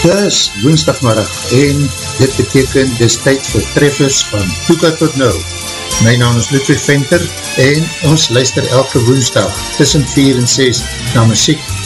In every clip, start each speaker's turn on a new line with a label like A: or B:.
A: Dis woensdagmiddag en dit beteken dis tyd vir treffers van Toeka tot Nou. My naam is Ludwig Venter en ons luister elke woensdag tussen 4 en 6 na muziek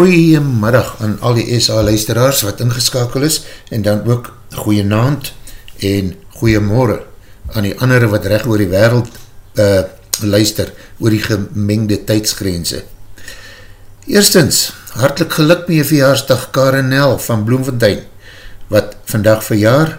A: Goeiemiddag aan al die SA luisteraars wat ingeskakel is en dan ook goeie naand en goeiemorgen aan die andere wat recht oor die wereld uh, luister oor die gemengde tijdsgrense. Eerstens, hartelijk geluk met je verjaarsdag Karen Nel van Bloemfontein wat vandag verjaar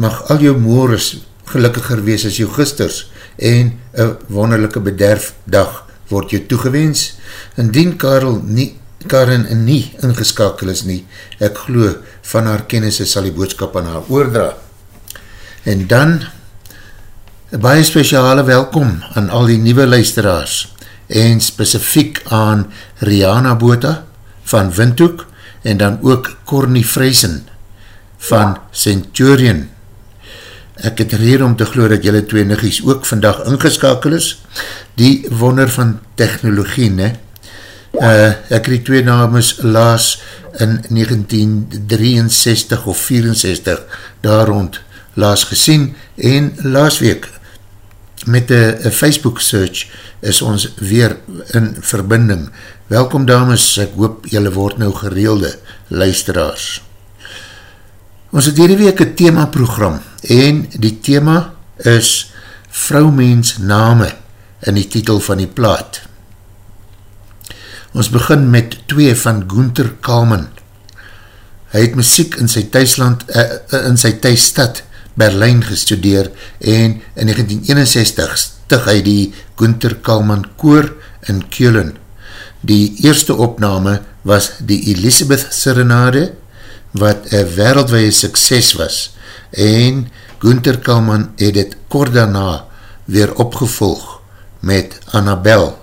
A: mag al jou moores gelukkiger wees as jou gisters en een wonderlijke bederfdag word jou toegewens. Indien Karel nie Karen nie ingeskakel is nie, ek glo van haar kennisse sal die boodskap aan haar oordra. En dan, baie speciale welkom aan al die nieuwe luisteraars en specifiek aan Rihanna Bota van Windhoek en dan ook Corny Vreesen van Centurion. Ek het reer om te glo dat julle twee niggies ook vandag ingeskakel is. Die wonder van technologie, ne? Uh, ek die twee names laas in 1963 of 64 daar rond laas gesien en laas week met een Facebook search is ons weer in verbinding. Welkom dames, ek hoop julle word nou gereelde luisteraars. Ons het hierdie week een thema program en die thema is vrouwmens name in die titel van die plaat. Ons begin met twee van Gunther Kalman. Hy het muziek in sy thuisland, uh, in sy thuisstad Berlijn gestudeer en in 1961 stig hy die Gunther Kalman koor in Keulen. Die eerste opname was die Elisabeth Serenade, wat een wereldwee sukses was en Gunther Kalman het het kort daarna weer opgevolg met Annabelle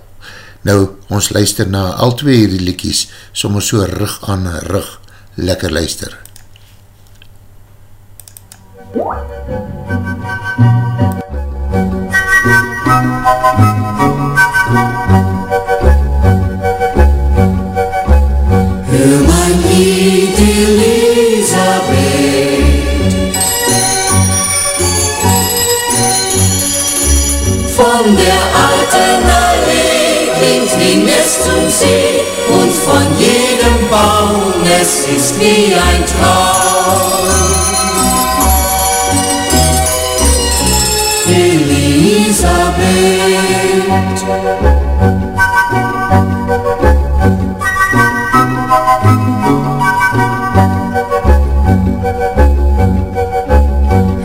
A: Nou, ons luister na al twee hierdie liekies, sommer so rug aan rug, lekker luister.
B: Hör mein Lied, Nest zum See und von jedem Baum, es ist wie ein Traum. Elisabeth,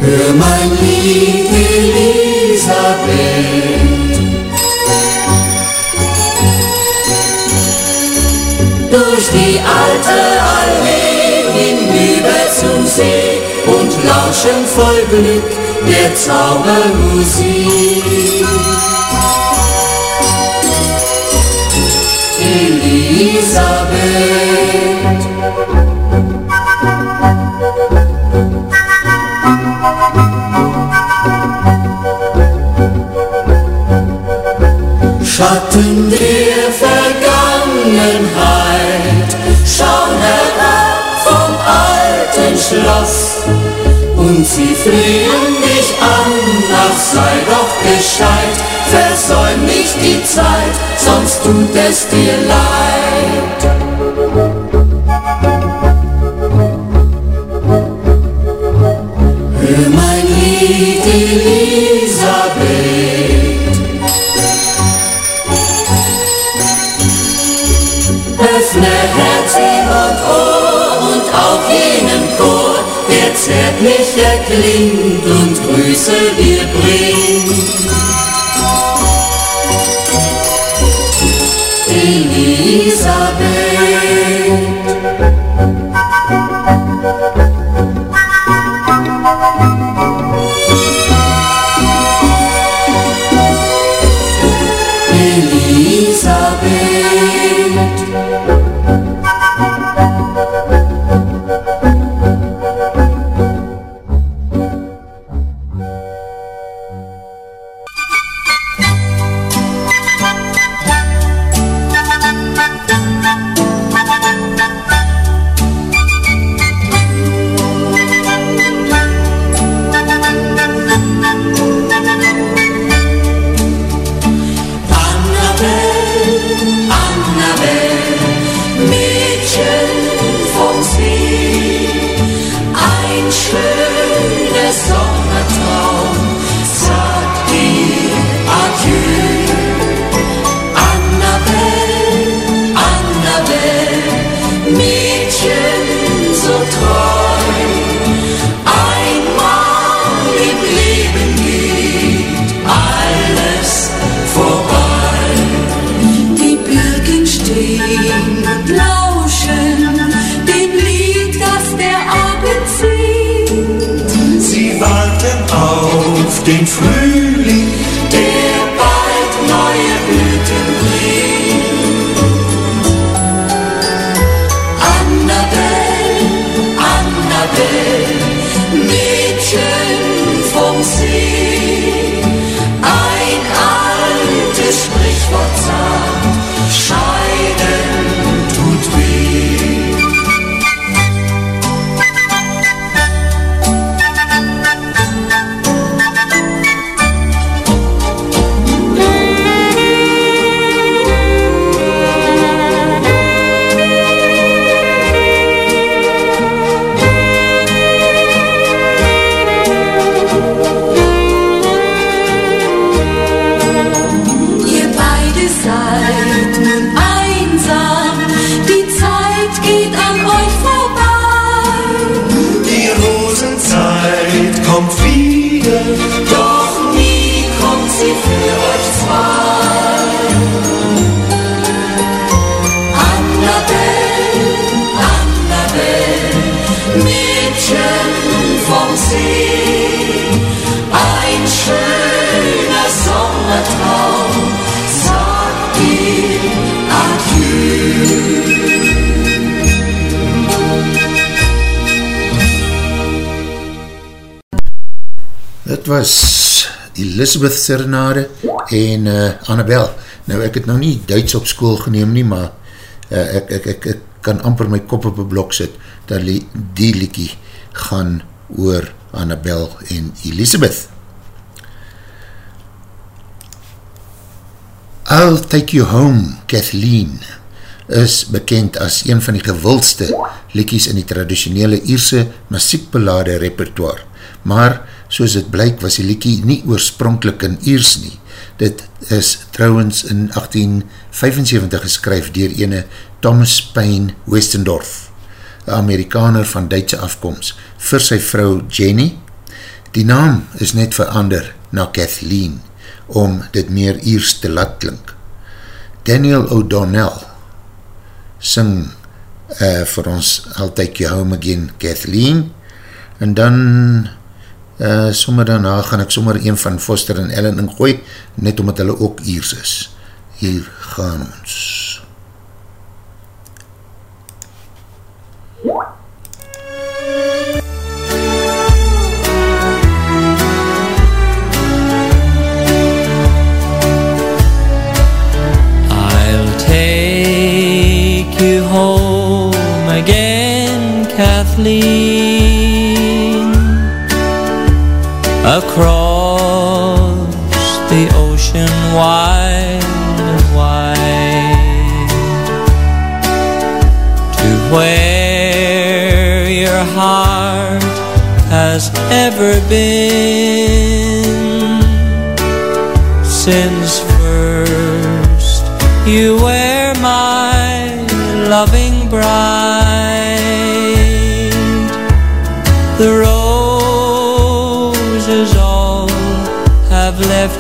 B: Hör mein Lied, zum See und lauschen voll Glück der Zaubermusik. Elisabeth. Schatten der Vergangenheit alten Schloss. Und sie flehen mich an, ach sei doch gescheit, versäum nicht die Zeit, sonst tut es dir leid. zärtlich erklingt und Grüße dir bringt.
A: Elizabeth Serenade en uh, Annabel. Nou ek het nou nie Duits op school geneem nie, maar uh, ek, ek, ek, ek kan amper my kop op een blok sit, dat die, die liekie gaan oor Annabel en Elizabeth. I'll Take You Home, Kathleen, is bekend as een van die gewildste liekies in die traditionele Ierse muziekbelade repertoire. Maar, soos het blyk, was die liekie nie oorspronkelijk in Iers nie. Dit is trouwens in 1875 geskryf dier ene Thomas Payne Westendorf, een Amerikaner van Duitse afkomst, vir sy vrou Jenny. Die naam is net verander na Kathleen, om dit meer Iers te laat klink. Daniel O'Donnell sing uh, vir ons Take You Home Again, Kathleen, en dan uh, sommer daarna gaan ek sommer een van Foster en Ellen ingooi, net omdat hulle ook Iers is. Hier gaan ons.
C: I'll take you home again, Kathleen, across the ocean wide and wide to where your heart has ever been. Since first you were my loving bride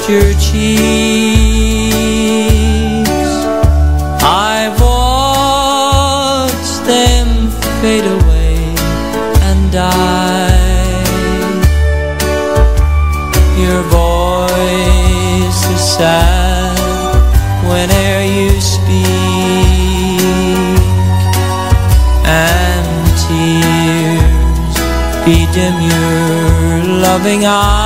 C: your cheeks. I've watched them fade away and die. Your voice is sad whene'er you speak And tears bedim your loving eyes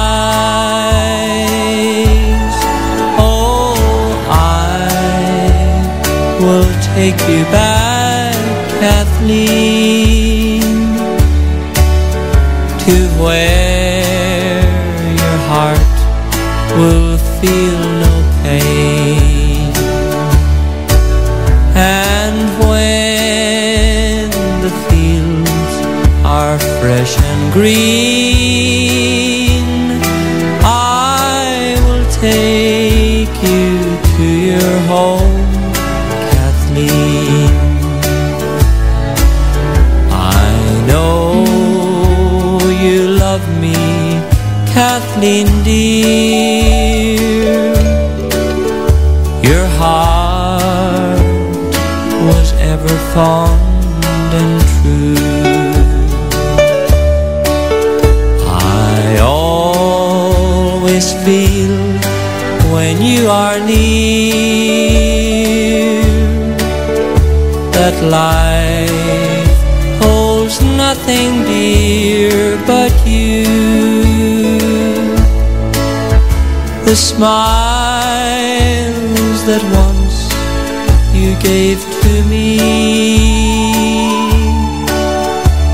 C: will take you back, Kathleen To where your heart will feel no pain. And when the fields are fresh and green Dear Your heart was ever fond and true. I always feel when you are near that life holds nothing dear but you smiles that once you gave to me.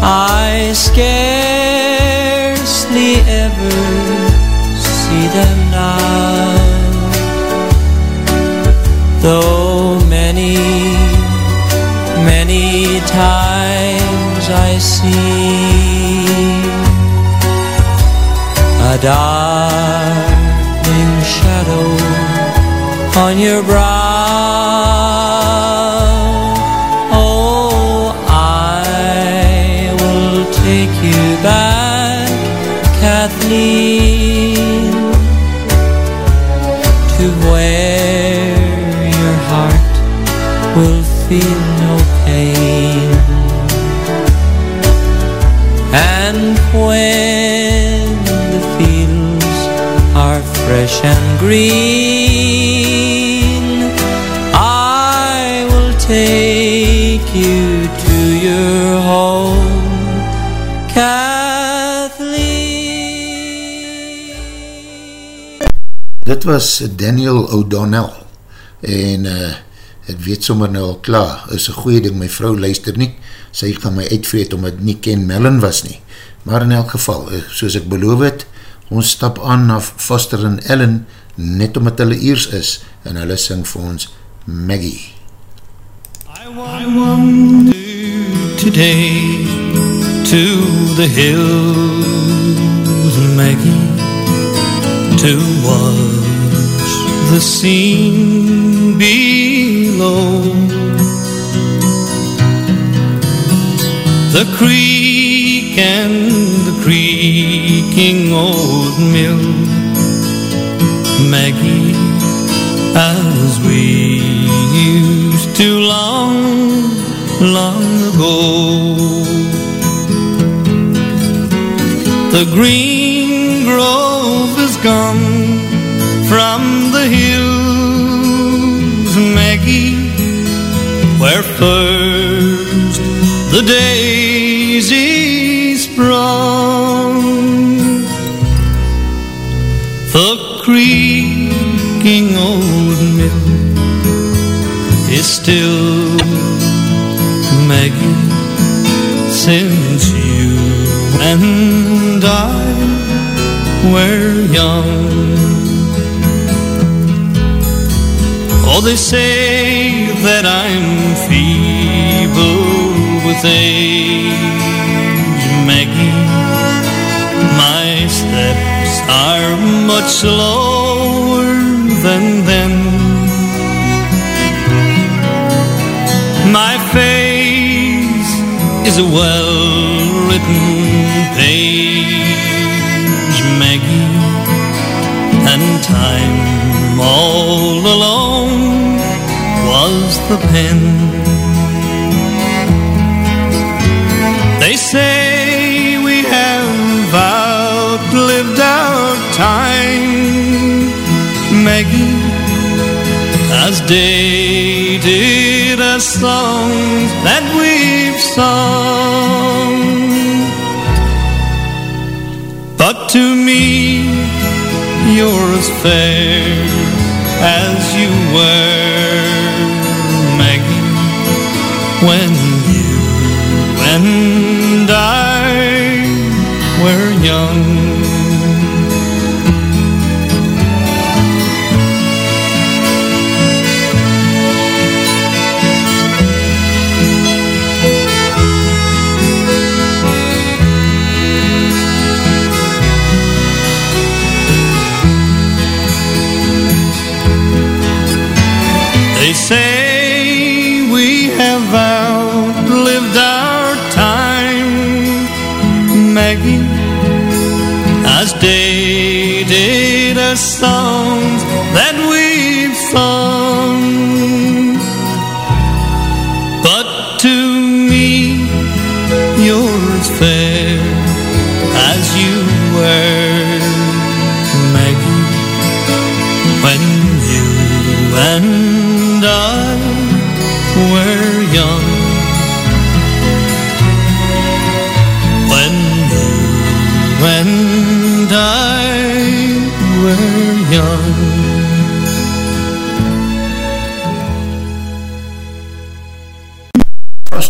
C: I scarcely ever see them now. Though many many times I see a darkening shadow on your brow. Oh I will take you back Kathleen to where your heart will feel no pain fresh and green. I will take you to your home Kathleen.
A: Dit was Daniel O'Donnell en uh, ek weet sommer nou al klaar, is een goeie ding, my vrou luister nie, sy gaan my uitvreet omdat nie Ken Mellon was nie, maar in elk geval, eh, soos ek beloof het, ons stap aan na Foster en Ellen, net omdat hulle eers is, en hulle sing vir ons Maggie.
D: I want today to the hills, Maggie, to watch the scene below. The and the creaking old mill, Maggie, as we used to long, long ago. The green grove is gone from the hills, Maggie, where first The creaking old mill is still Maggie since you and I were young. Though they say that I'm feeble with age, Maggie, my steps are much slower than then. My face is a well-written page, Maggie, and time all alone was the pen. They say outlived our time, Maggie, as dated as songs that we've sung. But to me, you're as fair as you were, Maggie, when you and I were young. song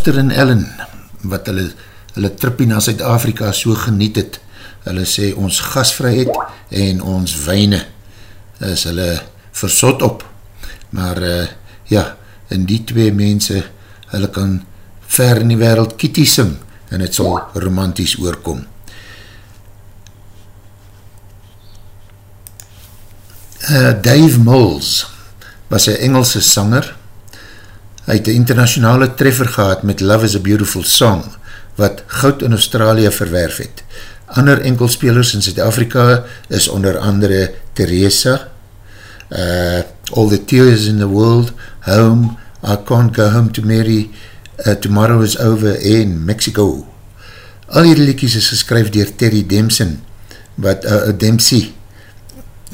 A: Foster en Ellen, wat hulle, hulle trippie na Zuid-Afrika so geniet het, hulle sê ons gasvryheid en ons wijne is hulle versot op, maar uh, ja, in die twee mense, hulle kan ver in die wereld kitty sing, en het sal romantisch oorkom. Uh, Dave Mills was een Engelse sanger, Hy het een internationale treffer gehad met Love is a Beautiful Song, wat goud in Australië verwerf het. Ander enkelspelers in Zuid-Afrika is onder andere Teresa, uh, All the Tears in the World, Home, I Can't Go Home to Mary, uh, Tomorrow is Over en Mexico. Al die liedjies is geskryf dier Terry Dempson, wat, uh, Dempsey,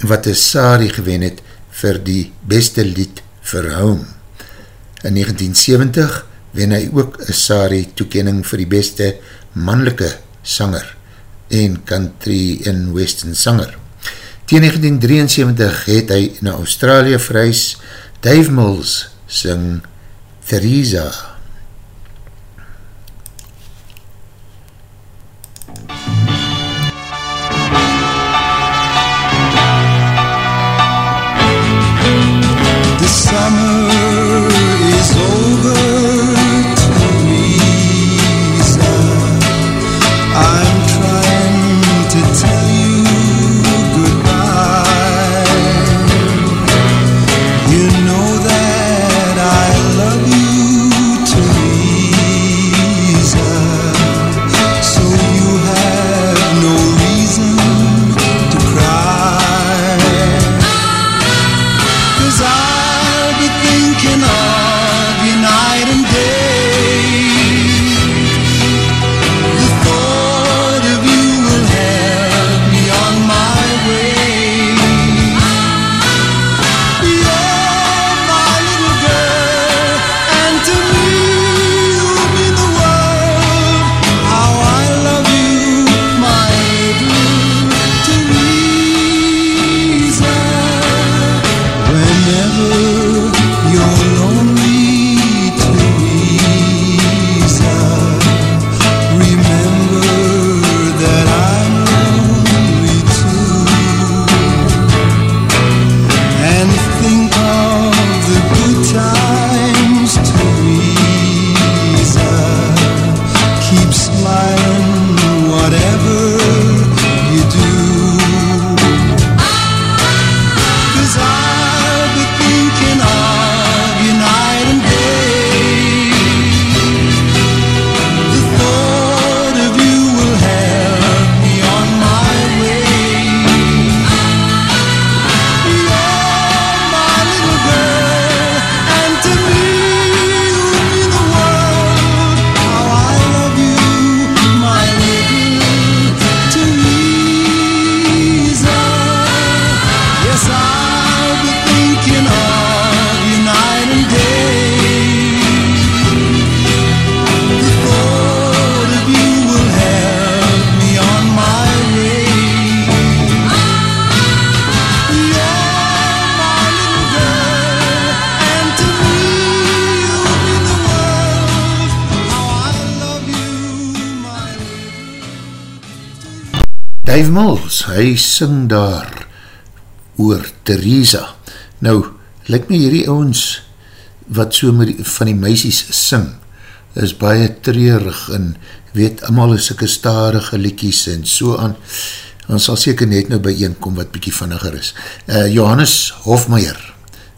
A: wat een Sari gewen het vir die beste lied vir Home. In 1970 wen hy ook een Sari toekening vir die beste mannelike sanger en country en western sanger. Tegen 1973 het hy na Australië verhuis, Dave Mills sing Theresa. Hy sing daar oor Theresa. Nou, lyk my hierdie ouwens wat so met die, van die meisies sing, is baie treurig en weet allemaal is sikke starige liekies en so aan. Ons sal seker net nou by een kom wat bykie vanniger is. Uh, Johannes Hofmeier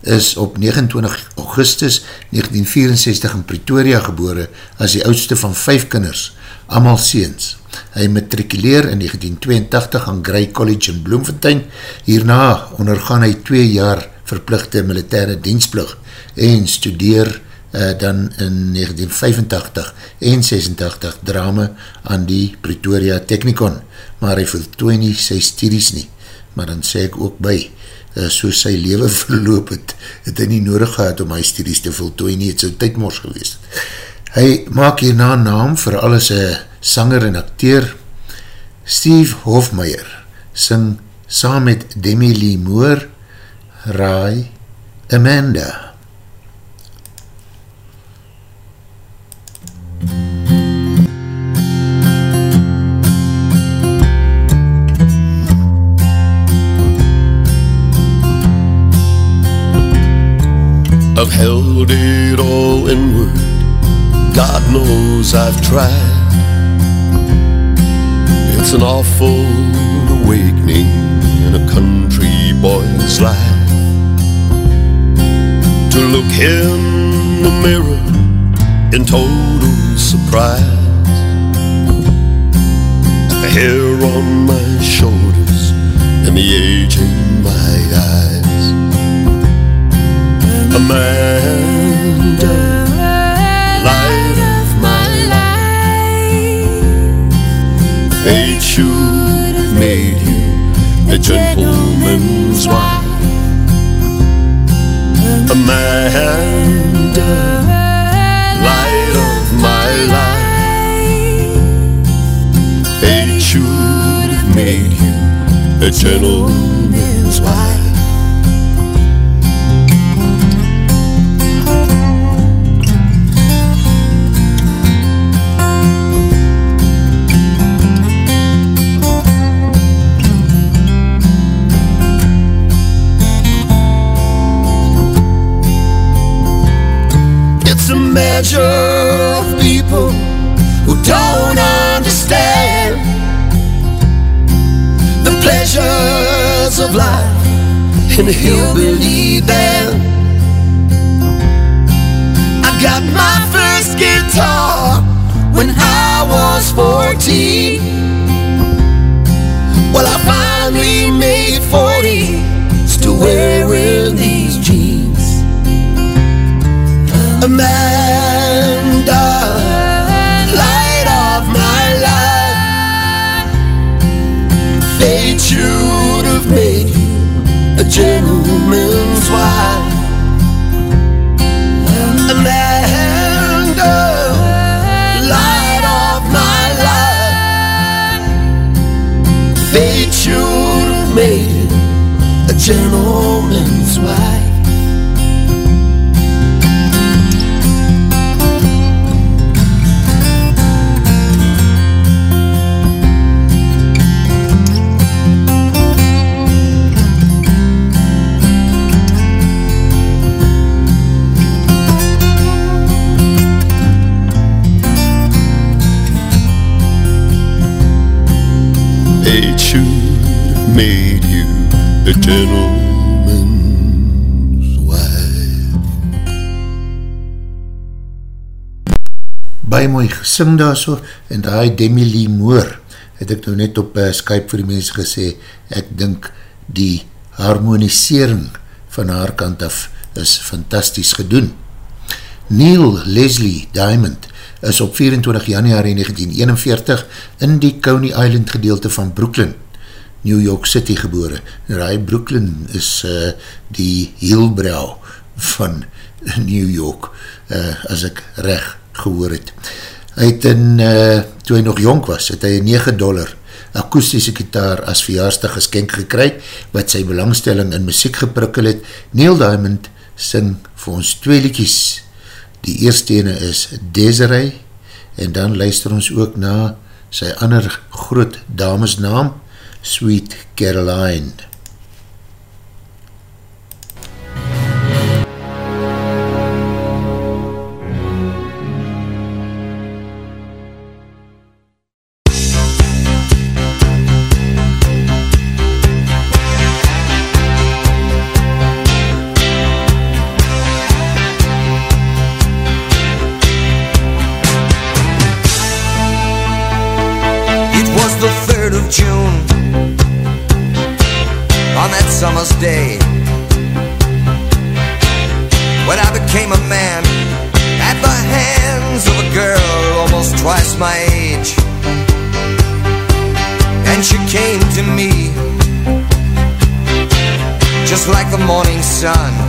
A: is op 29 augustus 1964 in Pretoria gebore as die oudste van vijf kinders, amal seens. Hy matrikuleer in 1982 aan Grey College in Bloemfontein. Hierna ondergaan hy twee jaar verplichte militaire dienstplug en studeer uh, dan in 1985 en 86 drama aan die Pretoria Technikon, maar hy voltooi nie sy studies nie. Maar dan sê ek ook by, uh, so sy leven verloop het, het hy nie nodig gehad om hy studies te voltooi nie, het so tydmors geweest. Hy maak hierna naam vir alles een sanger en acteur. Steve Hofmeier sing saam met Demi Lee Moore, Rai, Amanda.
E: I've held it all inward. God knows I've tried. It's an awful awakening in a country boy's life. To look in the mirror in total surprise. At the hair on my shoulders and the age in my eyes. Amanda, light Fate should have made you a gentleman's wife. Amanda, light of my life. Fate should have made you a gentleman's people who don't understand the pleasures of life in a hillbilly band. I got my first guitar when I was 14. Well, I finally made 40, still wearing these jeans. Amanda, gentleman's wife. Amanda, light of my life. Fate should have made you a gentleman's gentleman's wife.
A: baie mooi gesing daar so, en die Demi Lee Moore, het ek nou net op uh, Skype vir die mense gesê, ek dink die harmonisering van haar kant af is fantastisch gedoen. Neil Leslie Diamond is op 24 januari 1941 in die Coney Island gedeelte van Brooklyn, New York City gebore. Rai Brooklyn is uh, die heelbrouw van New York, uh, as ek recht gehoor het. Hy het in, uh, toe hy nog jonk was, het hy 9 dollar akoestische gitaar as verjaarsdag geskenk gekry, wat sy belangstelling in muziek geprikkel het. Neil Diamond sing vir ons twee liedjies. Die eerste ene is Desiree, en dan luister ons ook na sy ander groot damesnaam, Sweet Caroline.
F: Sun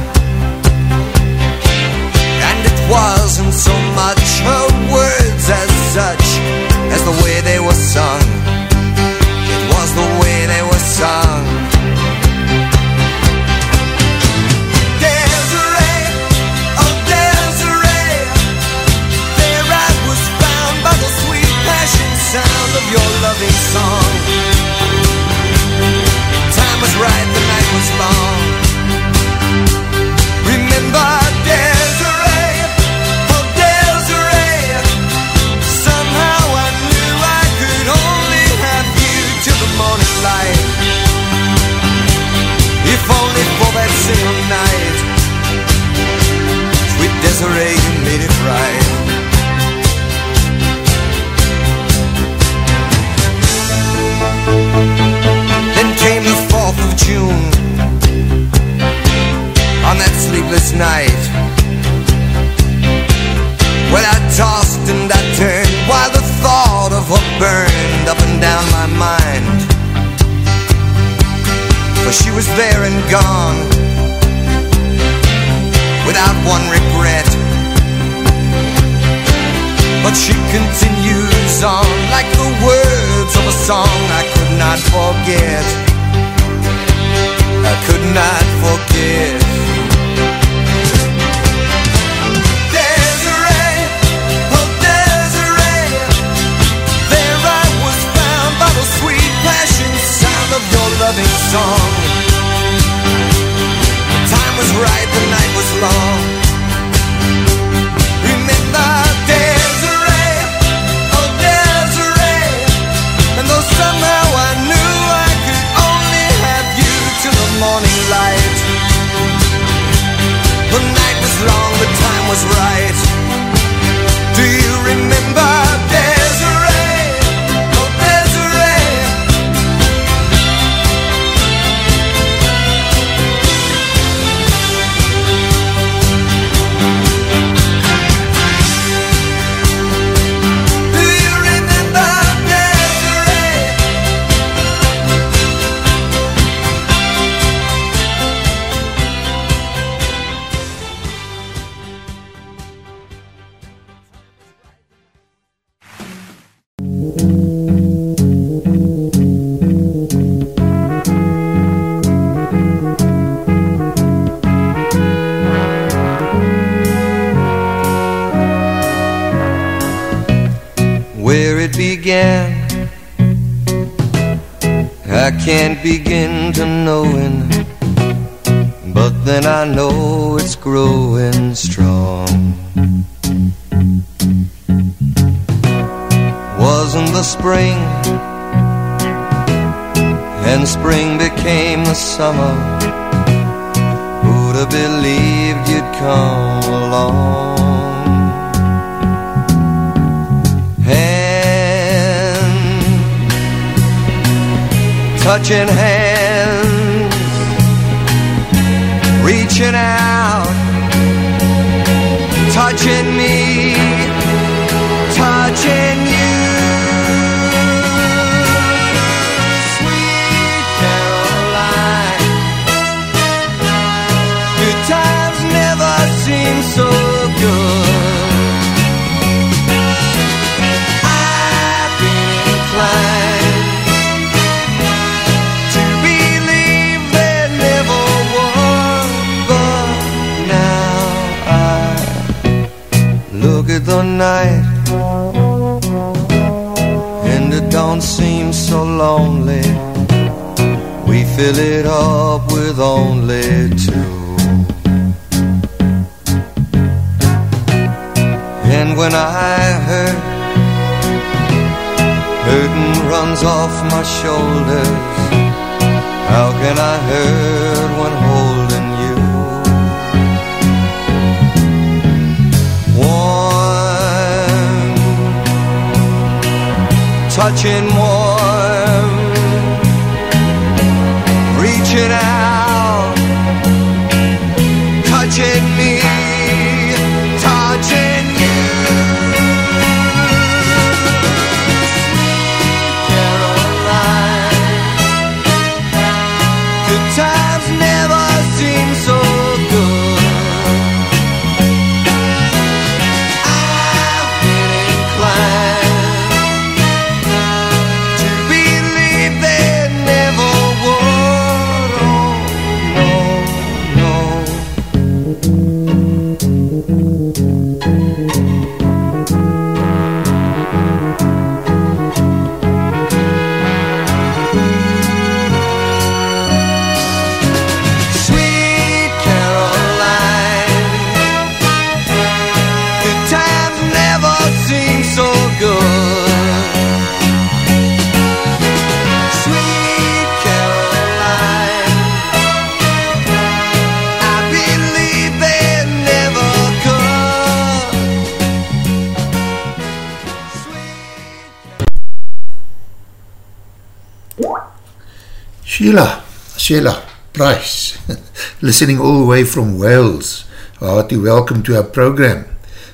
A: listening all the way from Wales. Hearty welcome to our program.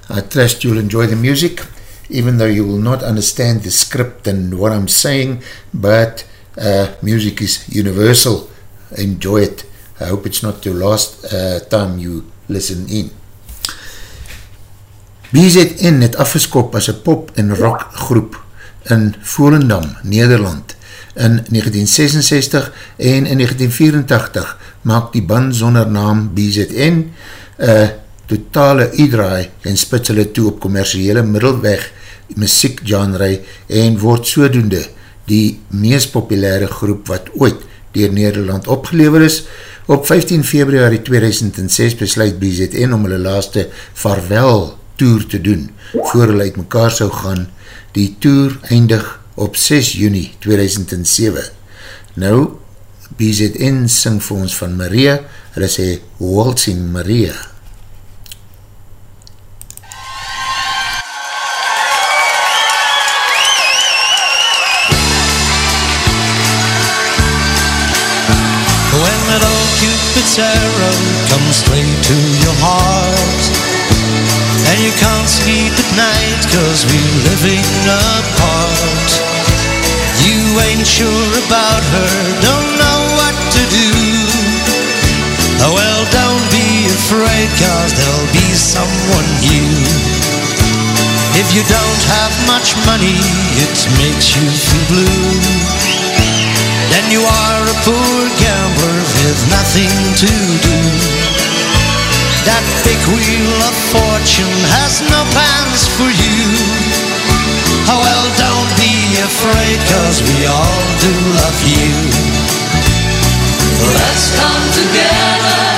A: I trust you'll enjoy the music, even though you will not understand the script and what I'm saying, but uh, music is universal. Enjoy it. I hope it's not the last uh, time you listen in. BZN het afgeskop as een pop- en rockgroep in Volendam, Nederland. In 1966 en in 1984 maak die band zonder naam BZN een totale uitdraai en spits hulle toe op commerciele middelweg muziekgenre en word sodoende die meest populaire groep wat ooit dier Nederland opgelever is. Op 15 februari 2006 besluit BZN om hulle laaste vaarwel tour te doen, voor hulle uit mekaar sou gaan. Die tour eindig op 6 juni 2007. Nou, BZN sing vir ons van Maria, hulle sê Waltzing Maria.
G: When that old Cupid's arrow comes straight to your heart And you can't sleep at night cause we're living apart You ain't sure about her, don't know to do Oh well, don't be afraid cause there'll be someone new If you don't have much money, it makes you feel blue then you are a poor gambler with nothing to do. That big wheel of fortune has no plans for you. Oh well, don't be afraid, cause we all do love you.
H: Let's come together,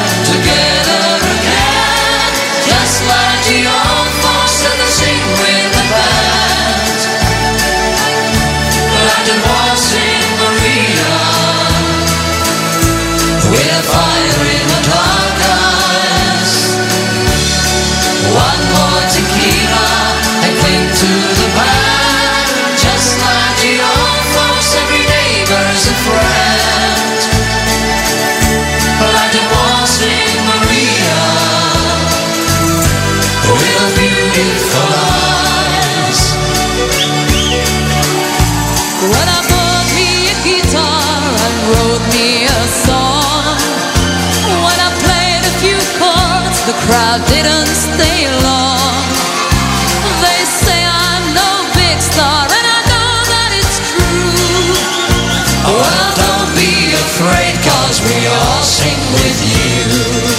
H: star, and I know that it's true. Well, don't be afraid, cause we all sing with you.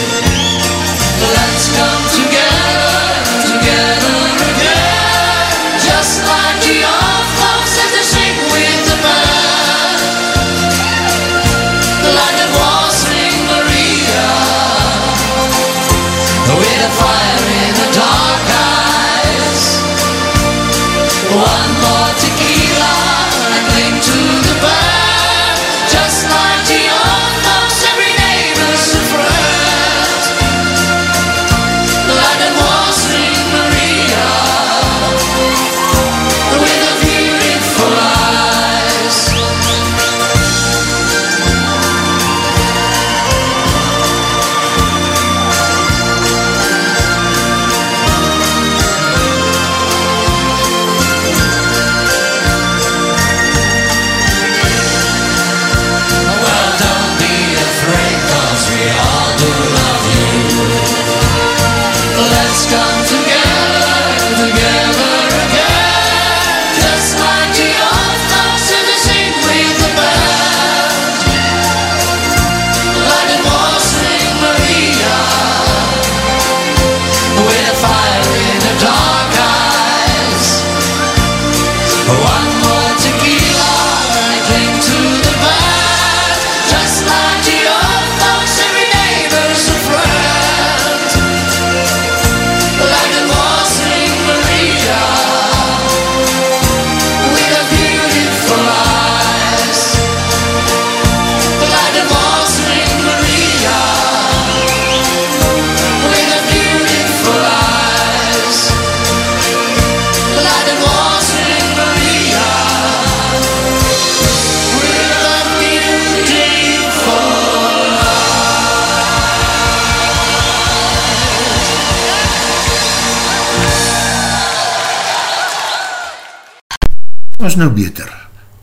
A: Was nou beter.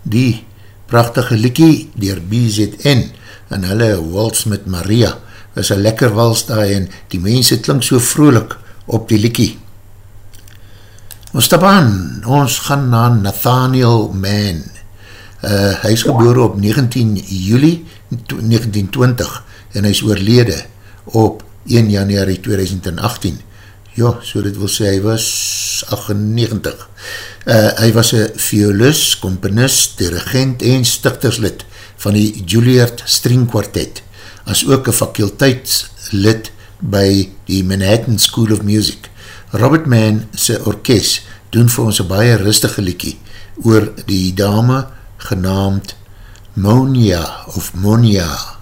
A: Die prachtige likkie dier BZN en hulle wals met Maria is een lekker wals daar en die mense klink so vrolik op die likkie. Ons stap aan, ons gaan na Nathaniel Mann. Uh, hy is geboor op 19 juli 1920 en hy is oorlede op 1 januari 2018. Ja, so dit wil sê, hy was 98. Uh, hy was een violus, komponist, dirigent en sticterslid van die Juilliard String Quartet, as ook een fakulteitslid by die Manhattan School of Music. Robert Mann sy orkest doen vir ons een baie rustige liekie oor die dame genaamd Monia of Monia.
I: There's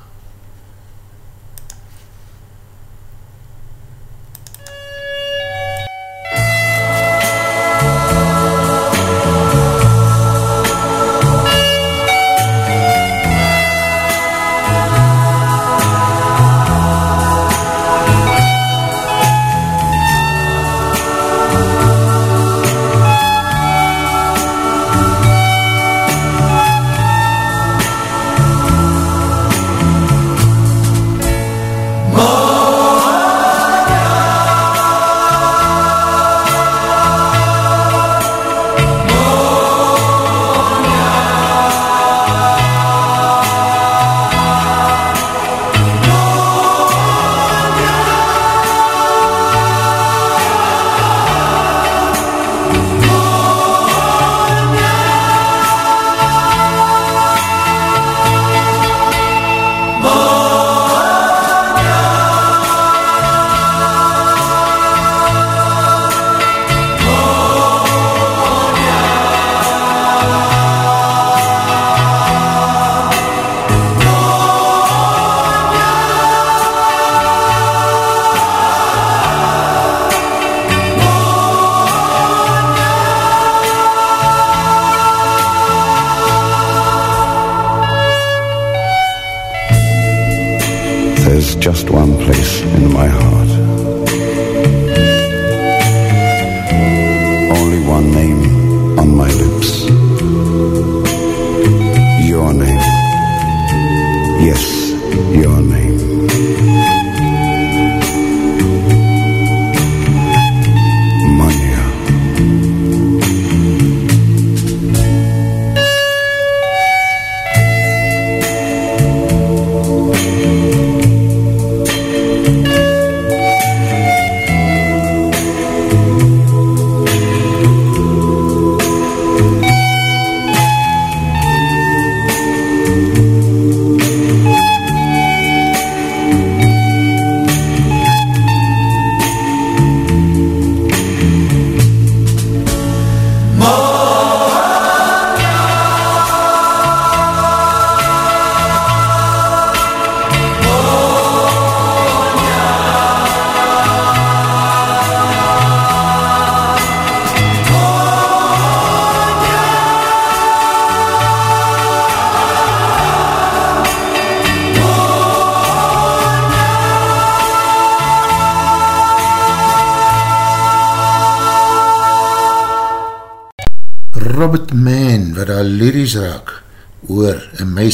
I: my heart.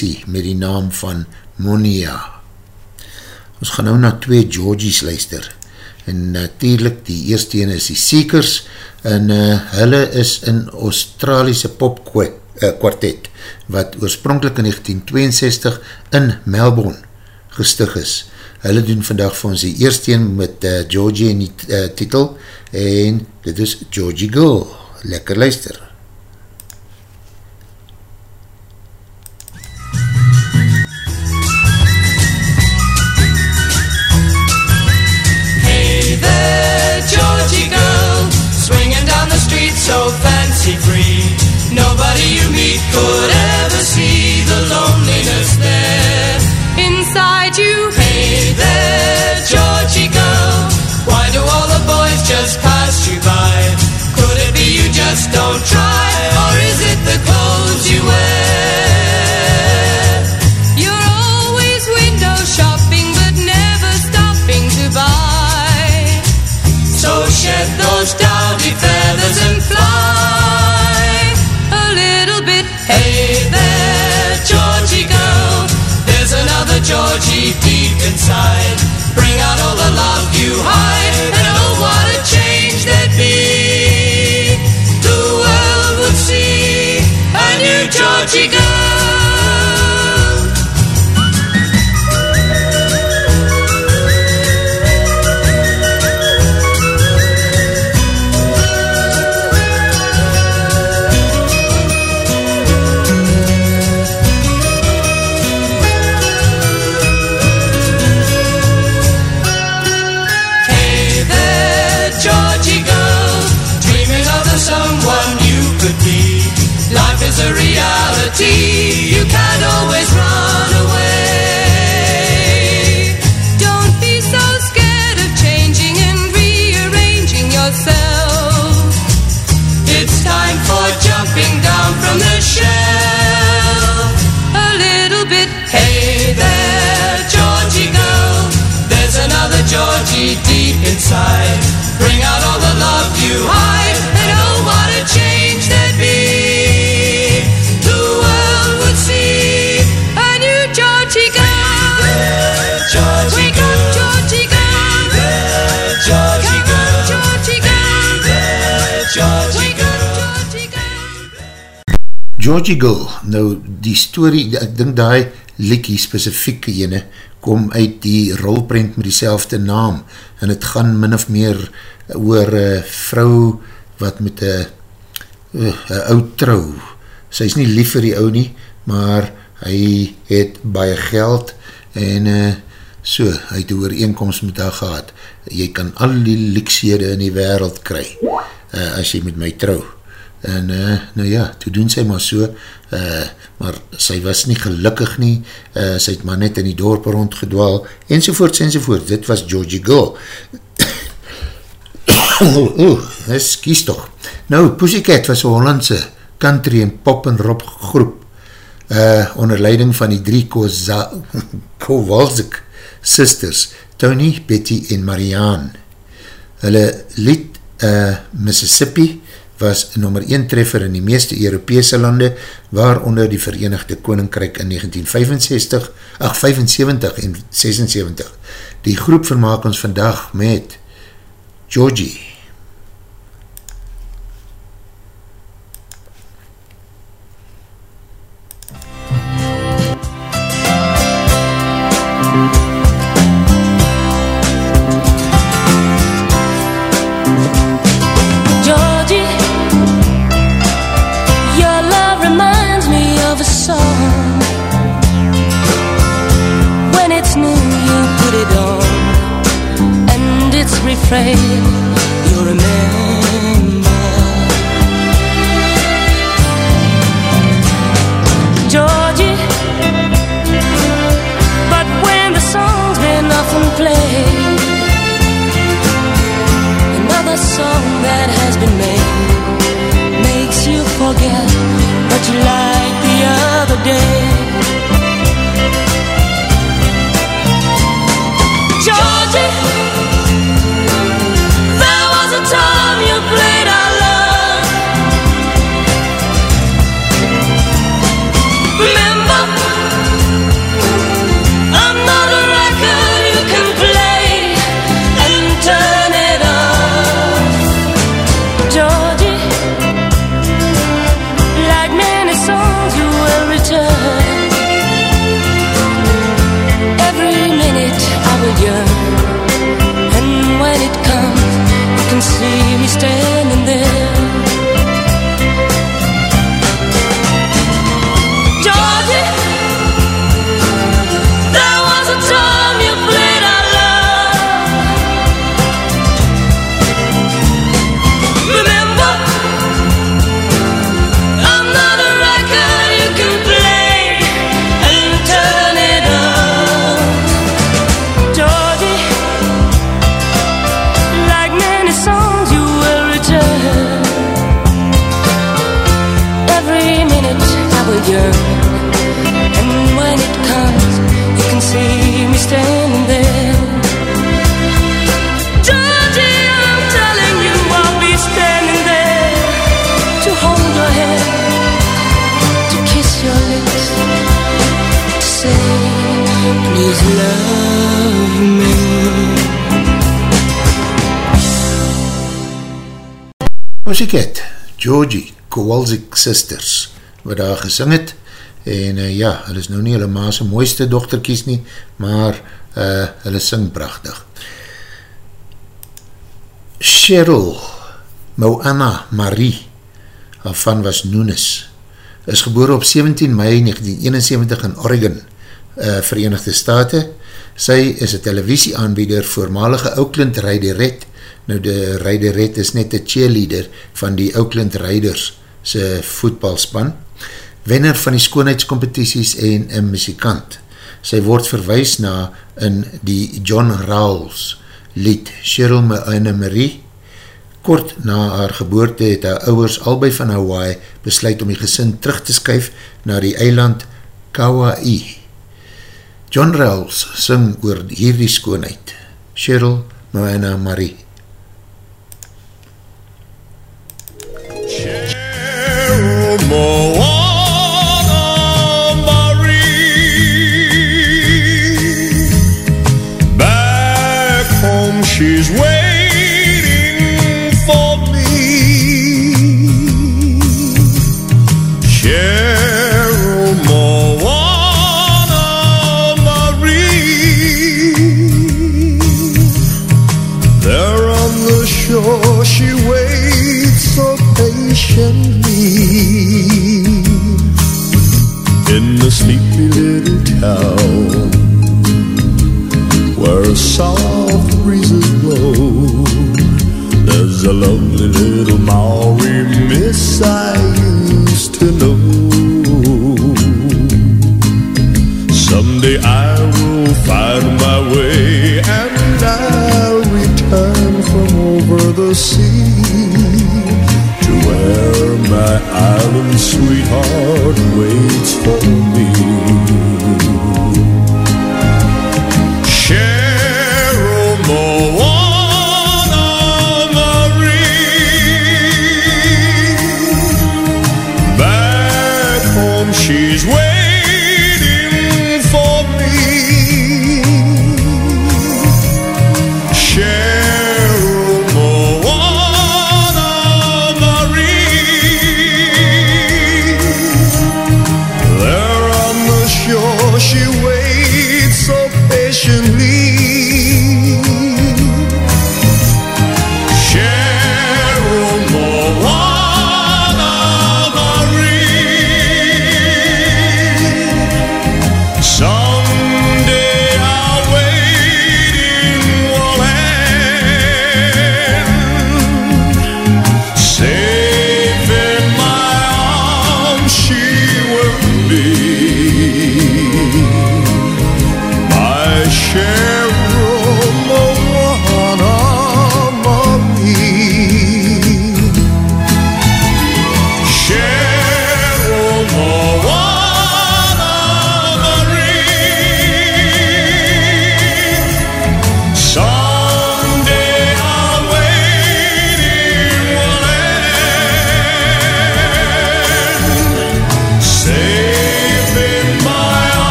A: Een meisie met die naam van Monia. Ons gaan nou na twee Georgies luister, en natuurlijk die eerste ene is die Seekers, en uh, hulle is in Australiese popkwartet, wat oorspronkelijk in 1962 in Melbourne gestig is. Hulle doen vandag vir ons die eerste een met uh, Georgie in die uh, titel, en dit is Georgie Girl. Lekker luister.
F: Georgie Girl,
A: nou die story, ek dink die likkie specifieke ene, kom uit die rolprint met die naam, en het gaan min of meer oor een vrou wat met een uh, oud trou, sy is nie lief vir die ou nie, maar hy het baie geld, en uh, so, hy het een ooreenkomst met haar gehad, jy kan al die liksede in die wereld kry, uh, as jy met my trouw, en uh, nou ja, toe doen sy maar so, uh, maar sy was nie gelukkig nie, uh, sy het maar net in die dorp rondgedwaal, enzovoorts, enzovoorts, dit was Georgie Girl. Oeh, oeh, dis kies toch. Nou, Pussycat was een Hollandse country en pop en rock groep, uh, onder leiding van die drie Koza Kowalczyk sisters, Tony, Betty en Marianne. Hulle lied uh, Mississippi was nummer 1 treffer in die meeste Europese lande, waaronder die Verenigde Koninkryk in 1965, ach, 75 en 76. Die groep vermaak ons vandag met Georgie.
J: you. Can see me standing there. Georgie, I'm telling you, I'll be standing there to hold your hand, to kiss your lips, to say, please love
A: me. Muziek het, Georgie Sisters wat daar gesing het, en uh, ja, hulle is nou nie hulle maas mooiste dochterkies nie, maar uh, hulle sing prachtig. Cheryl Moana Marie, waarvan was Nunes, is geboor op 17 mei 1971 in Oregon, uh, Verenigde Staten. Sy is een televisieaanbieder voormalige Oakland Rideret. Nou de Rideret is net een cheerleader van die Oakland Riders sy voetbalspan. Wenner van die skoonheidscompetities en een muzikant. Sy word verwijs na in die John Rawls lied Cheryl Anna Marie. Kort na haar geboorte het haar ouwers albei van Hawaii besluit om die gesin terug te skuif na die eiland Kauai. John Rawls sing oor hierdie skoonheid. Cheryl Moana Marie.
K: Cheryl Moana she's waiting for me. Cheryl Moana Marie. There on the shore she waits so patiently. In the sleepy little town Where soft breezes Miss I used to know Someday I will find my way and I'll return from over the sea to where my island sweetheart waits for me.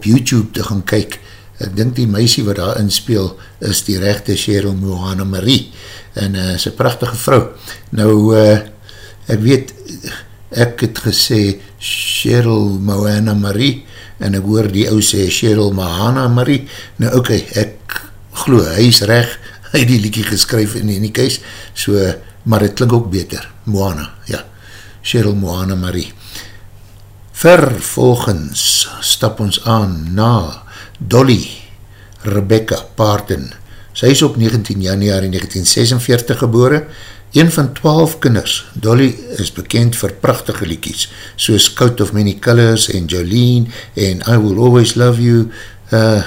A: Op YouTube te gaan kyk, ek dink die meisie wat daar inspeel is die rechte Cheryl Mohana Marie. En uh, is een prachtige vrou. Nou uh, ek weet ek het gesê Cheryl Mohana Marie en ek hoor die ou sê Cheryl Mohana Marie. Nou ok, ek glo, hy is recht hy die liekie geskryf in die kies so, maar het klink ook beter. Mohana, ja. Cheryl Mohana Marie Vervolgens stap ons aan na Dolly Rebecca Parton. Sy is op 19 januari 1946 gebore, een van 12 kinders. Dolly is bekend vir prachtige liekies, soos Coat of Many Colors en Jolene en I Will Always Love You. Uh,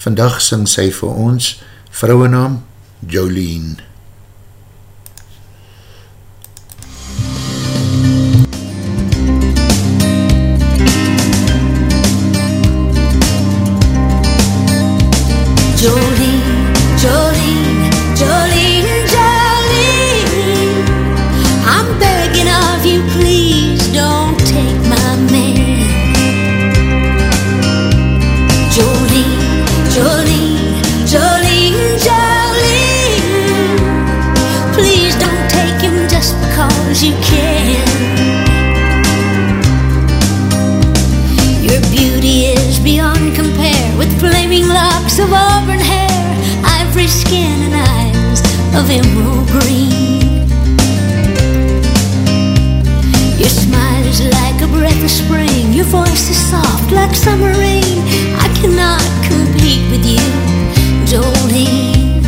A: vandag sing sy vir ons vrouwenaam Jolene.
L: Of emerald green. Your smile is like a breath of spring, your voice is soft like summer rain. I cannot compete with you, Jolene.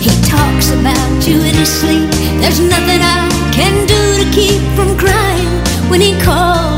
L: He talks about you in his sleep. There's nothing I can do to keep from crying when he calls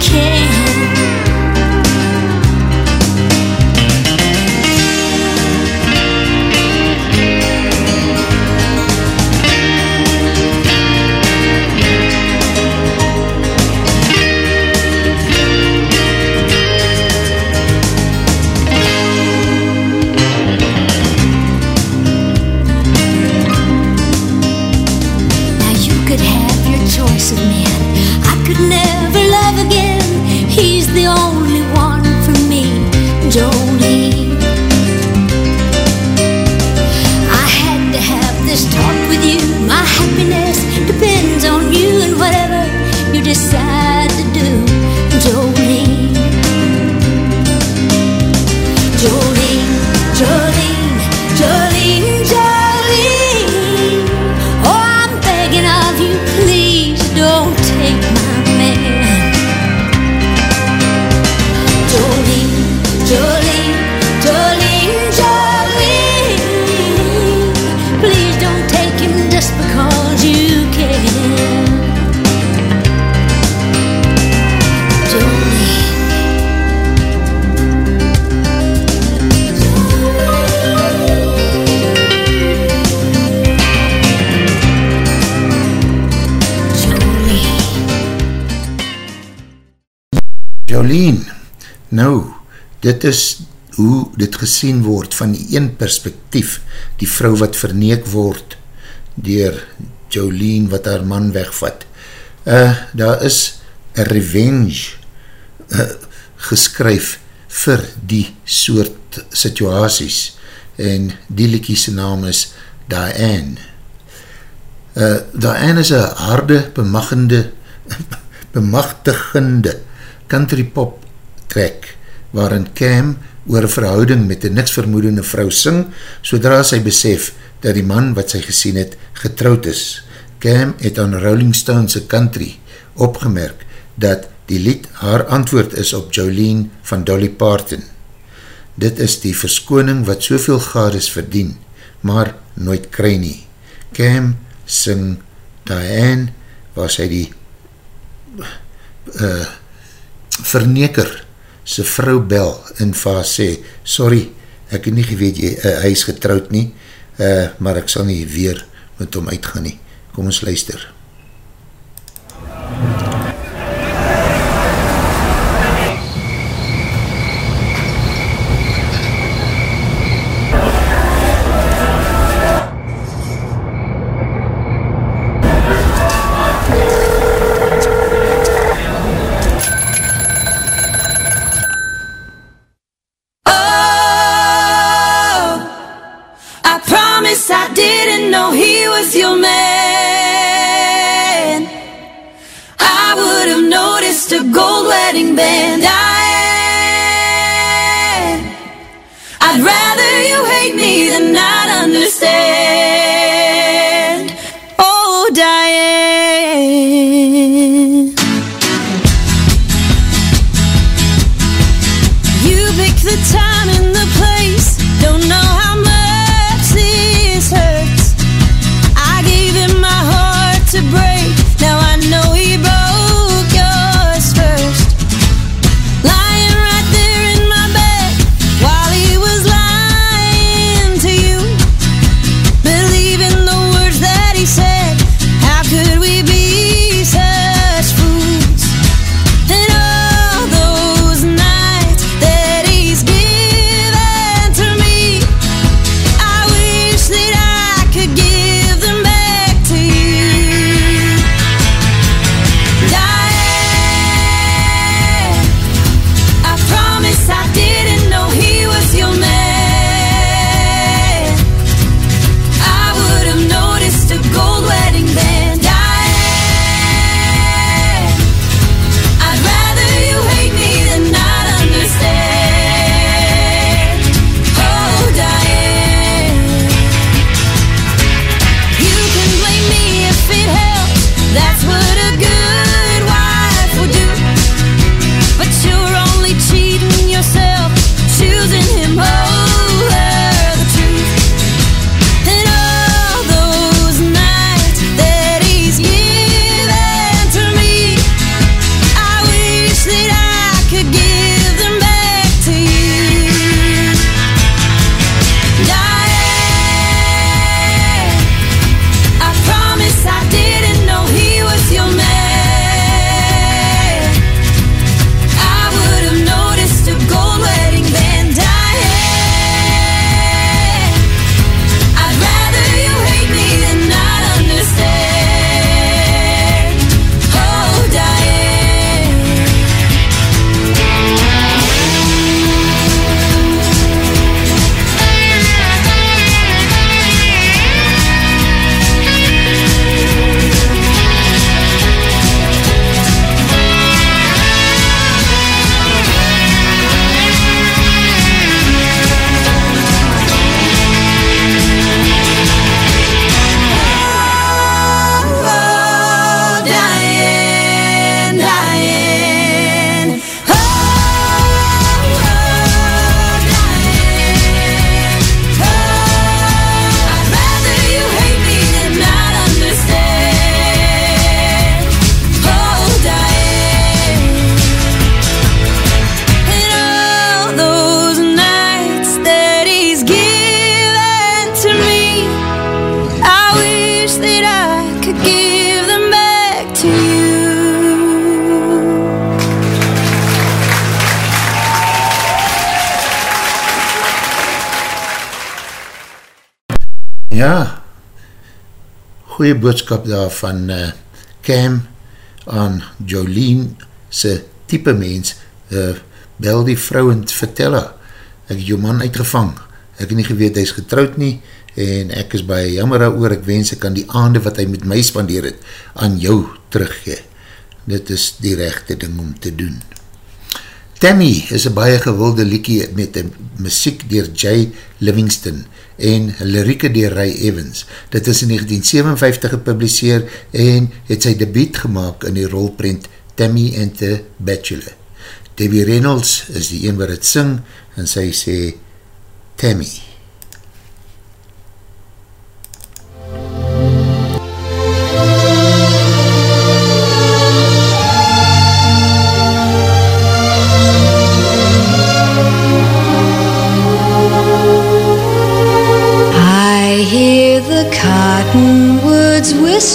A: can't dit is hoe dit gesien word van die een perspektief, die vrou wat verneek word dier Jolene wat haar man wegvat. Uh, daar is een revenge uh, geskryf vir die soort situaties en die liekiese naam is Diane. Uh, Diane is een harde, bemagende, bemachtigende country pop track waarin Cam oor verhouding met een niks vermoedende vrou sing, sodra sy besef dat die man wat sy gesien het getrouwd is. Cam het aan Rolling Stones country opgemerk dat die lied haar antwoord is op Jolene van Dolly Parton. Dit is die verskoning wat soveel gades verdien, maar nooit kry nie. Cam sing Diane waar sy die uh, verneker sy vrou bel en vir sê, sorry, ek het nie geweet jy, uh, hy is getrouwd nie, uh, maar ek sal nie weer met hom uitgaan nie. Kom ons luister.
H: Oh, band. Diane, I'd rather you hate me than not understand.
A: Goeie boodskap daar van uh, Cam aan Jolene se type mens, uh, bel die vrou en vertel haar, ek het jou man uitgevang, ek het nie geweet, hy is getrouwd nie, en ek is baie jammer oor, ek wens ek kan die aande wat hy met my spandeer het, aan jou teruggee. Dit is die rechte ding om te doen. Tammy is een baie gewilde liekie met muziek dier Jay Livingston en lirieke dier Ray Evans. Dit is in 1957 gepubliseer en het sy debiet gemaakt in die rolprint Tammy and the Bachelor. Debbie Reynolds is die een wat het sing en sy sê Tammy.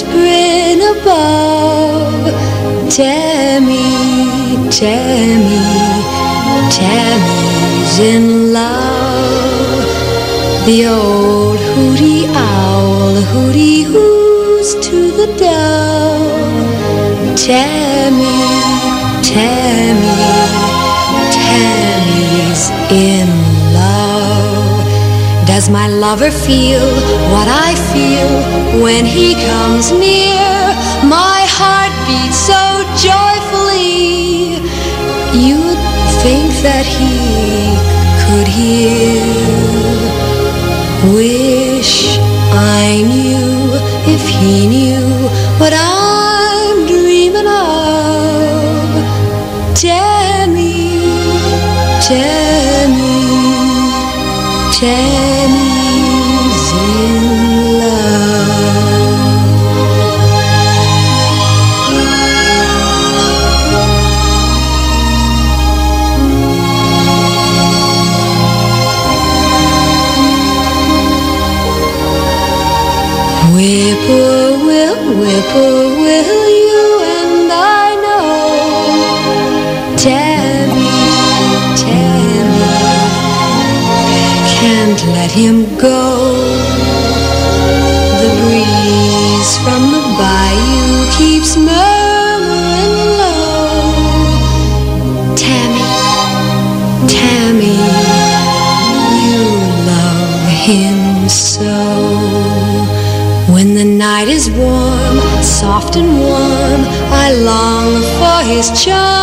J: Whispering above. Tammy, Tammy, Tammy's in love. The old hooty owl hooty hoos to the dove. Tammy, Tammy, Does my lover feel what I feel when he comes near? My heart beats so joyfully. You'd think that he could hear. Wish I knew if he knew Oh. Soft and warm, I long for his charms.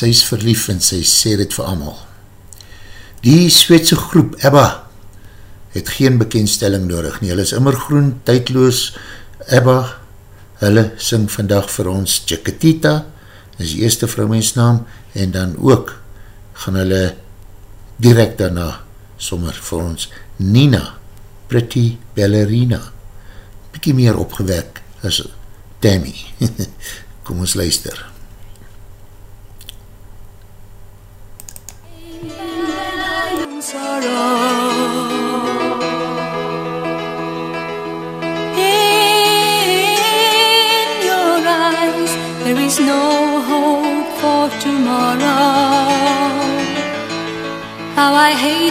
A: Sy is verlief en sy sê dit vir amal. Die Sweedse groep Ebba het geen bekendstelling nodig nie. Hulle is immer groen, tydloos. Ebba, hulle sing vandag vir ons Chiquitita, is die eerste vrouwmensnaam, en dan ook gaan hulle direct daarna sommer vir ons Nina, Pretty Ballerina. Bykie meer opgewerk as Tammy. Kom ons luister.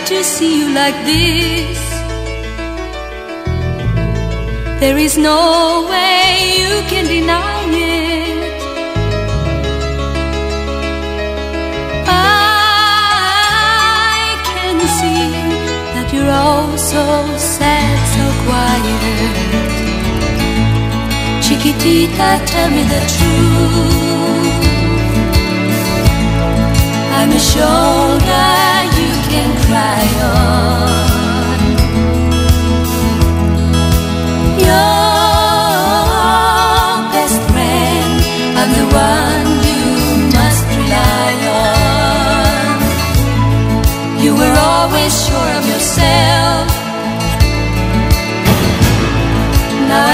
M: To see you like this. There is no way you can deny it. sad, so quiet Chiquitita, tell me the truth I'm a shoulder you can cry on. You're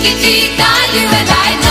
M: Chiquitita, you and I.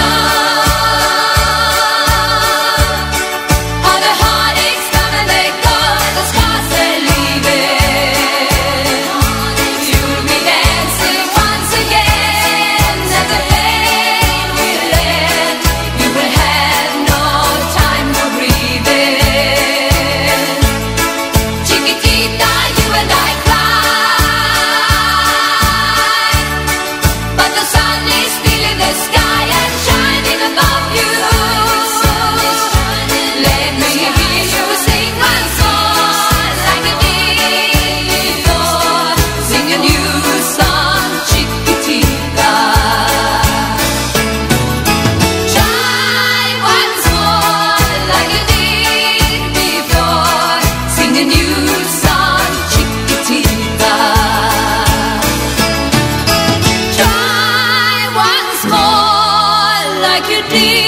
A: ti.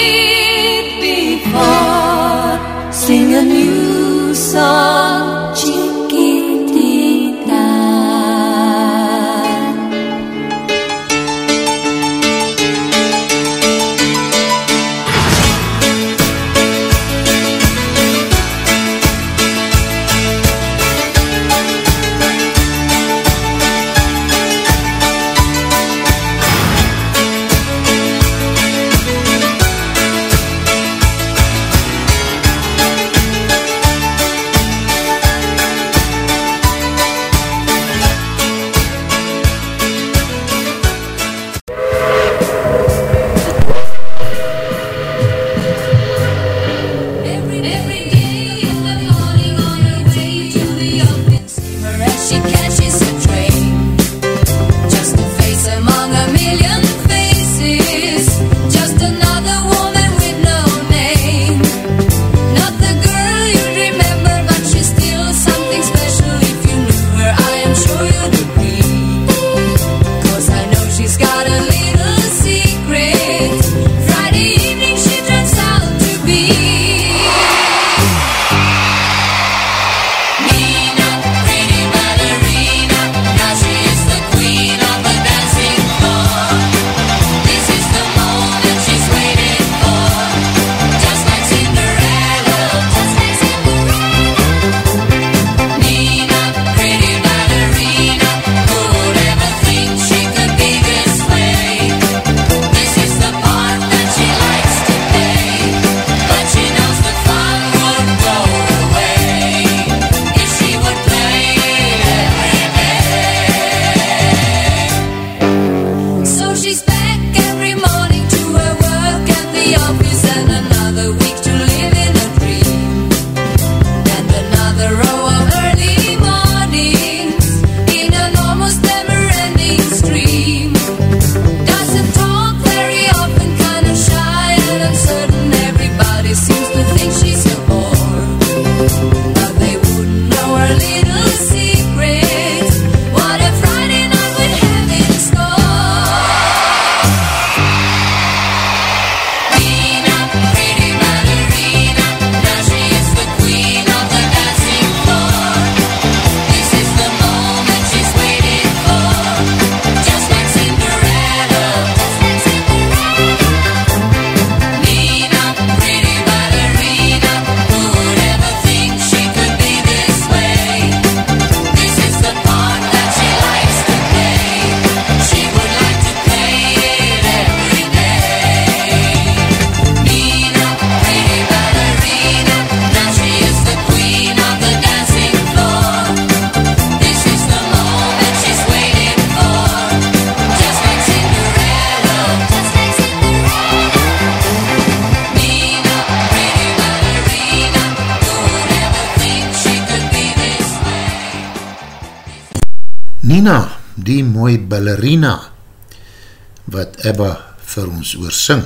A: Wat Ebba vir ons oorsing.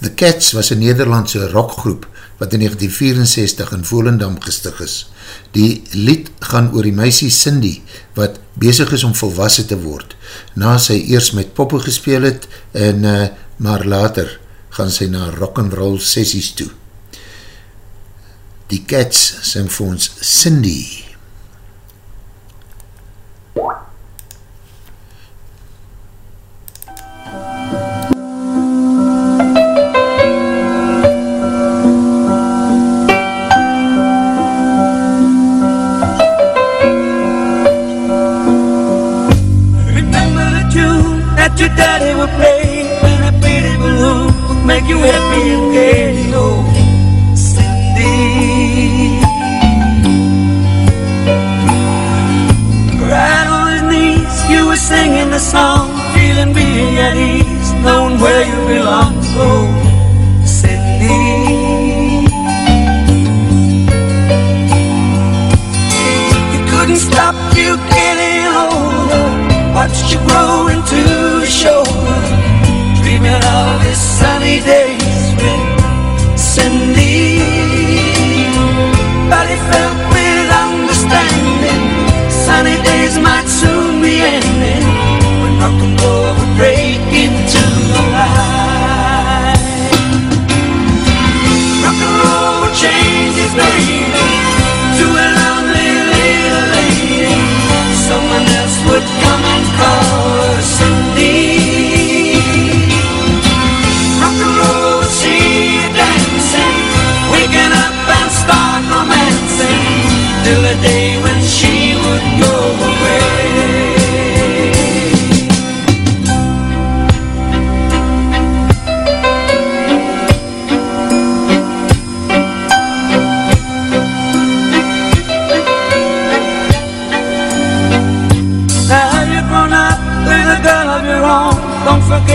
A: The Cats was een Nederlandse rockgroep wat in 1964 in Volendam gestig is. Die lied gaan oor die meisie Cindy wat bezig is om volwassen te word. Na sy eers met poppe gespeel het en uh, maar later gaan sy na rock'n'roll sessies toe. Die Cats sing vir ons Cindy.
N: Remember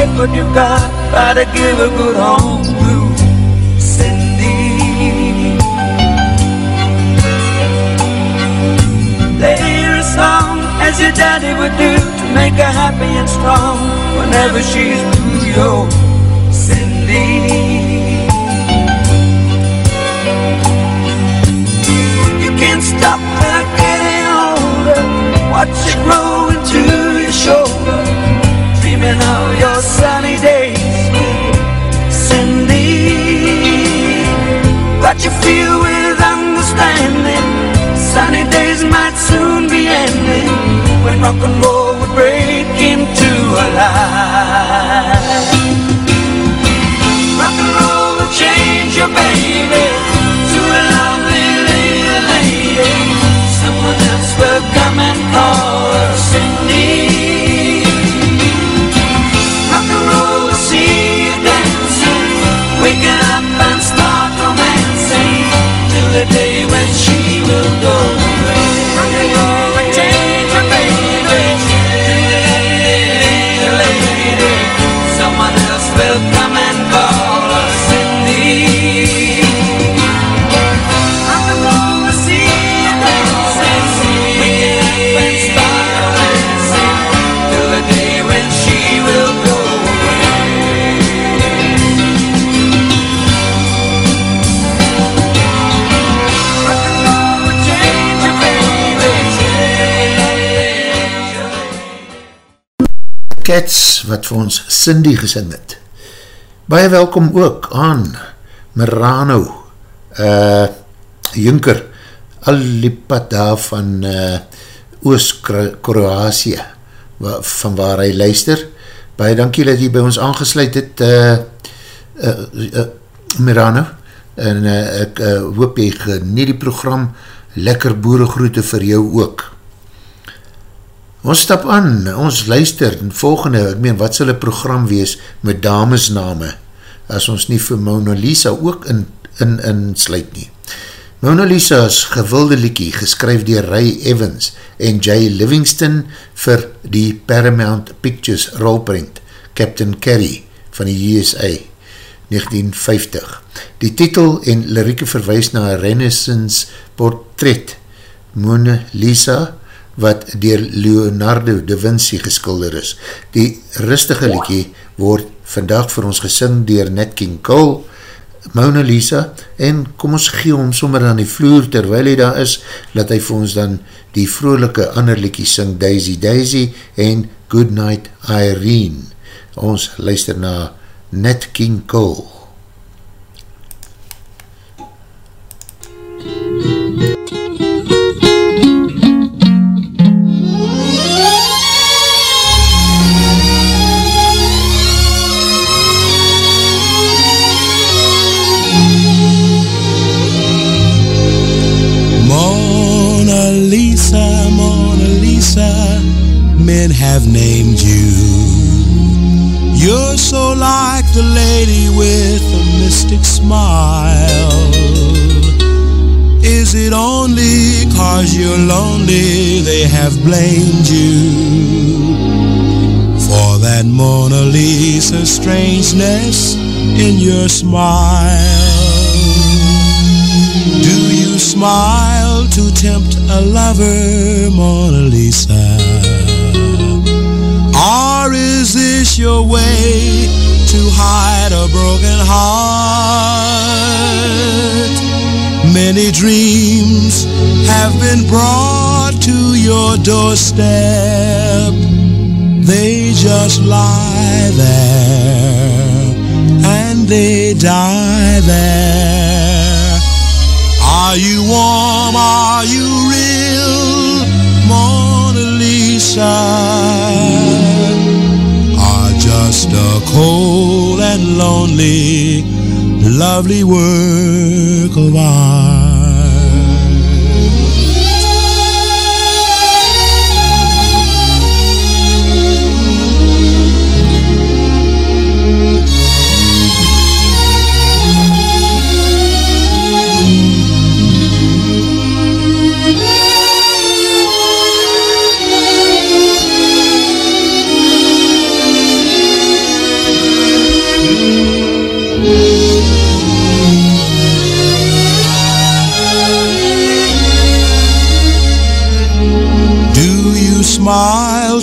N: Don't what you got. Try to give a good home to Cindy. Play her a song as your daddy would do to make her happy and strong whenever she's blue. Yo, Cindy. You can't stop her getting older. Watch Dreaming of your sunny days Cindy. But you feel with understanding. Sunny days might soon be ending when rock and roll would break into a life. Rock and roll will change your baby to a lovely little lady. Someone else will come and call her Cindy.
A: Cats wat vir ons Cindy gesing het. Baie welkom ook aan Merano, uh, Junker, al die pad daar van uh, Oost-Kroasie, wa van waar hy luister. Baie dankie dat jy by ons aangesluit het, uh, uh, uh, Merano, en uh, ek uh, hoop jy geniet die program, lekker boeregroete vir jou ook. Ons stap aan, ons luister, en volgende, ek meen, wat sal een program wees met damesname, as ons nie vir Mona Lisa ook in, in, in sluit nie. Mona Lisa is gewilde liekie, geskryf dier Ray Evans en Jay Livingston vir die Paramount Pictures rolprint, Captain Carey van die USA, 1950. Die titel en lirieke verwijs na renaissance portret, Mona Lisa, wat dier Leonardo da Vinci geskilder is. Die rustige liekie word vandag vir ons gesing dier Nat King Cole, Mona Lisa, en kom ons gee hom sommer aan die vloer terwijl hy daar is, dat hy vir ons dan die vrolike ander liekie sing Daisy Daisy en Good Night Irene. Ons luister na Nat King Cole.
G: Have named you. You're so like the lady with a mystic smile. Is it only cause you're lonely they have blamed you for that Mona Lisa strangeness in your smile? Do you smile to tempt a lover, Mona Lisa? Your way to hide a broken heart? Many dreams have been brought to your doorstep. They just lie there and they die there. Are you warm? Are you real? Mona Lisa? Cold and lonely, lovely work of art?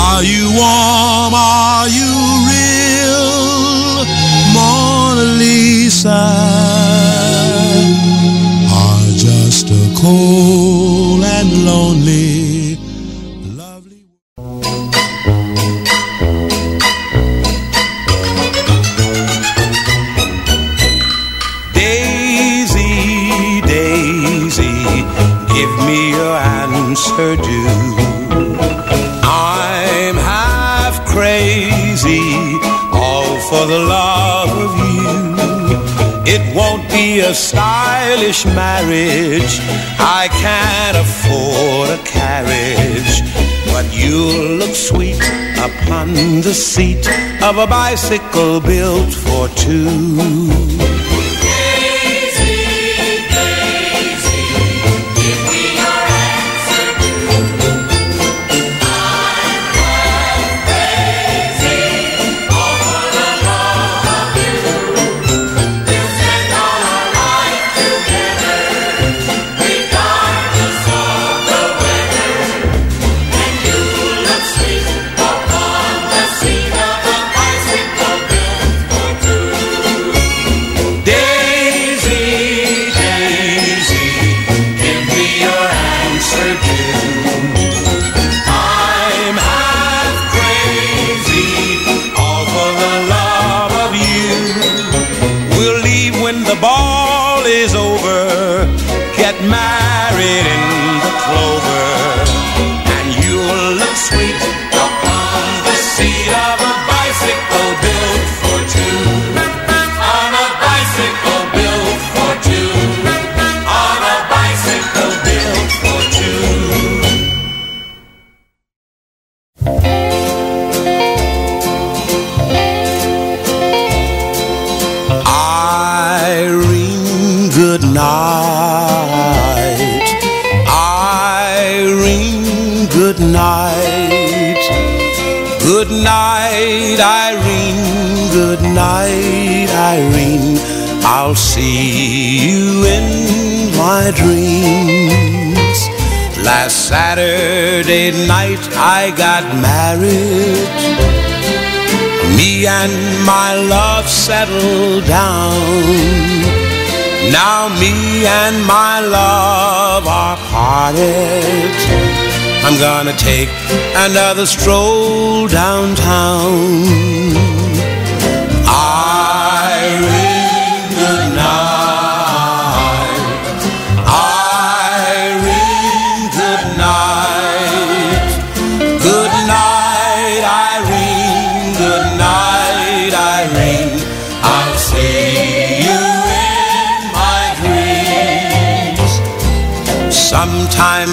G: Are you warm? Are you real? Mona Lisa? A
O: stylish marriage, I can't afford a carriage. But you'll look sweet upon the seat of a bicycle built for two.
G: Got married. Me and my love settled down. Now me and my love are parted. I'm gonna take another stroll downtown.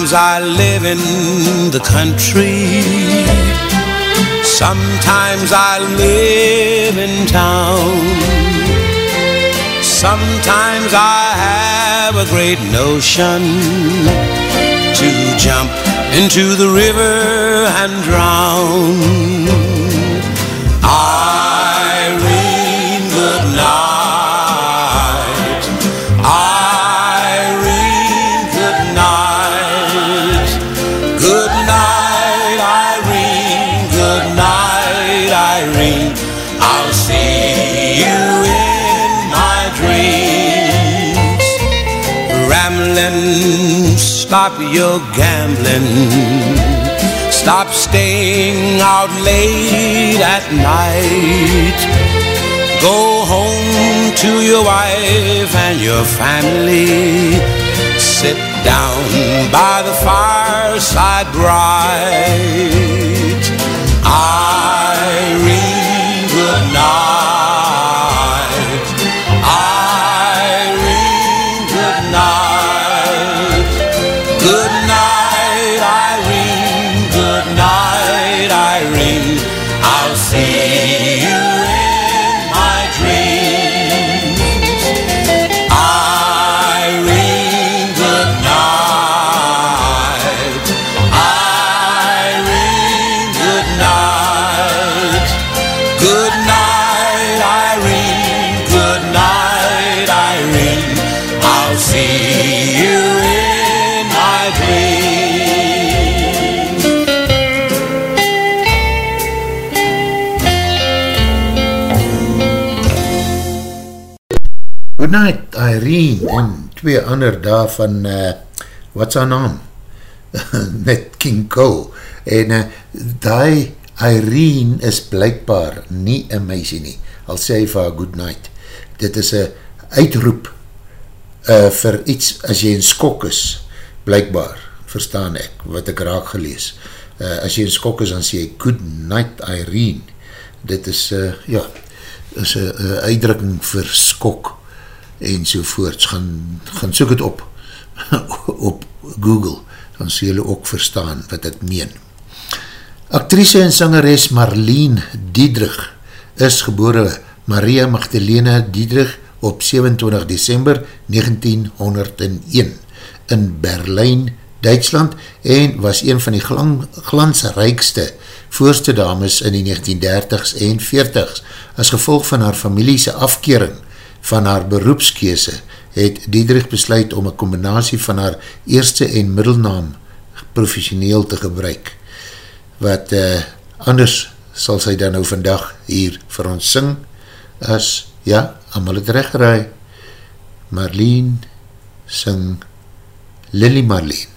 G: Sometimes I live in the country. Sometimes I live in town. Sometimes I have a great notion to jump into the river and drown. Stop your gambling. Stop staying out late at night. Go home to your wife and your family. Sit down by the fireside bright. Irene, night. Good night, Irene,
A: en twee ander daar van, uh, is haar naam? Met King Cole. En uh, die Irene is blijkbaar nie een meisie nie, al sê vir haar good night. Dit is een uitroep uh, vir iets, as jy in skok is, blijkbaar, verstaan ek, wat ek raak gelees. Uh, as jy in skok is, dan sê jy good night, Irene. Dit is, uh, ja, is een uitdrukking vir skok en sovoorts, gaan, gaan soek het op, op Google, dan sê julle ook verstaan wat ek meen. Actrice en sangeres Marlene Diedrich is gebore Maria Magdalena Diedrich op 27 december 1901 in Berlijn, Duitsland en was een van die glansrijkste voorste dames in die 1930s en 40s. As gevolg van haar familiese afkering van haar beroepskeese het Diedrich besluit om een combinatie van haar eerste en middelnaam professioneel te gebruik. Wat uh, anders sal sy dan nou vandag hier vir ons sing as, ja, amal het recht geraai, Marlene sing Lily Marlene.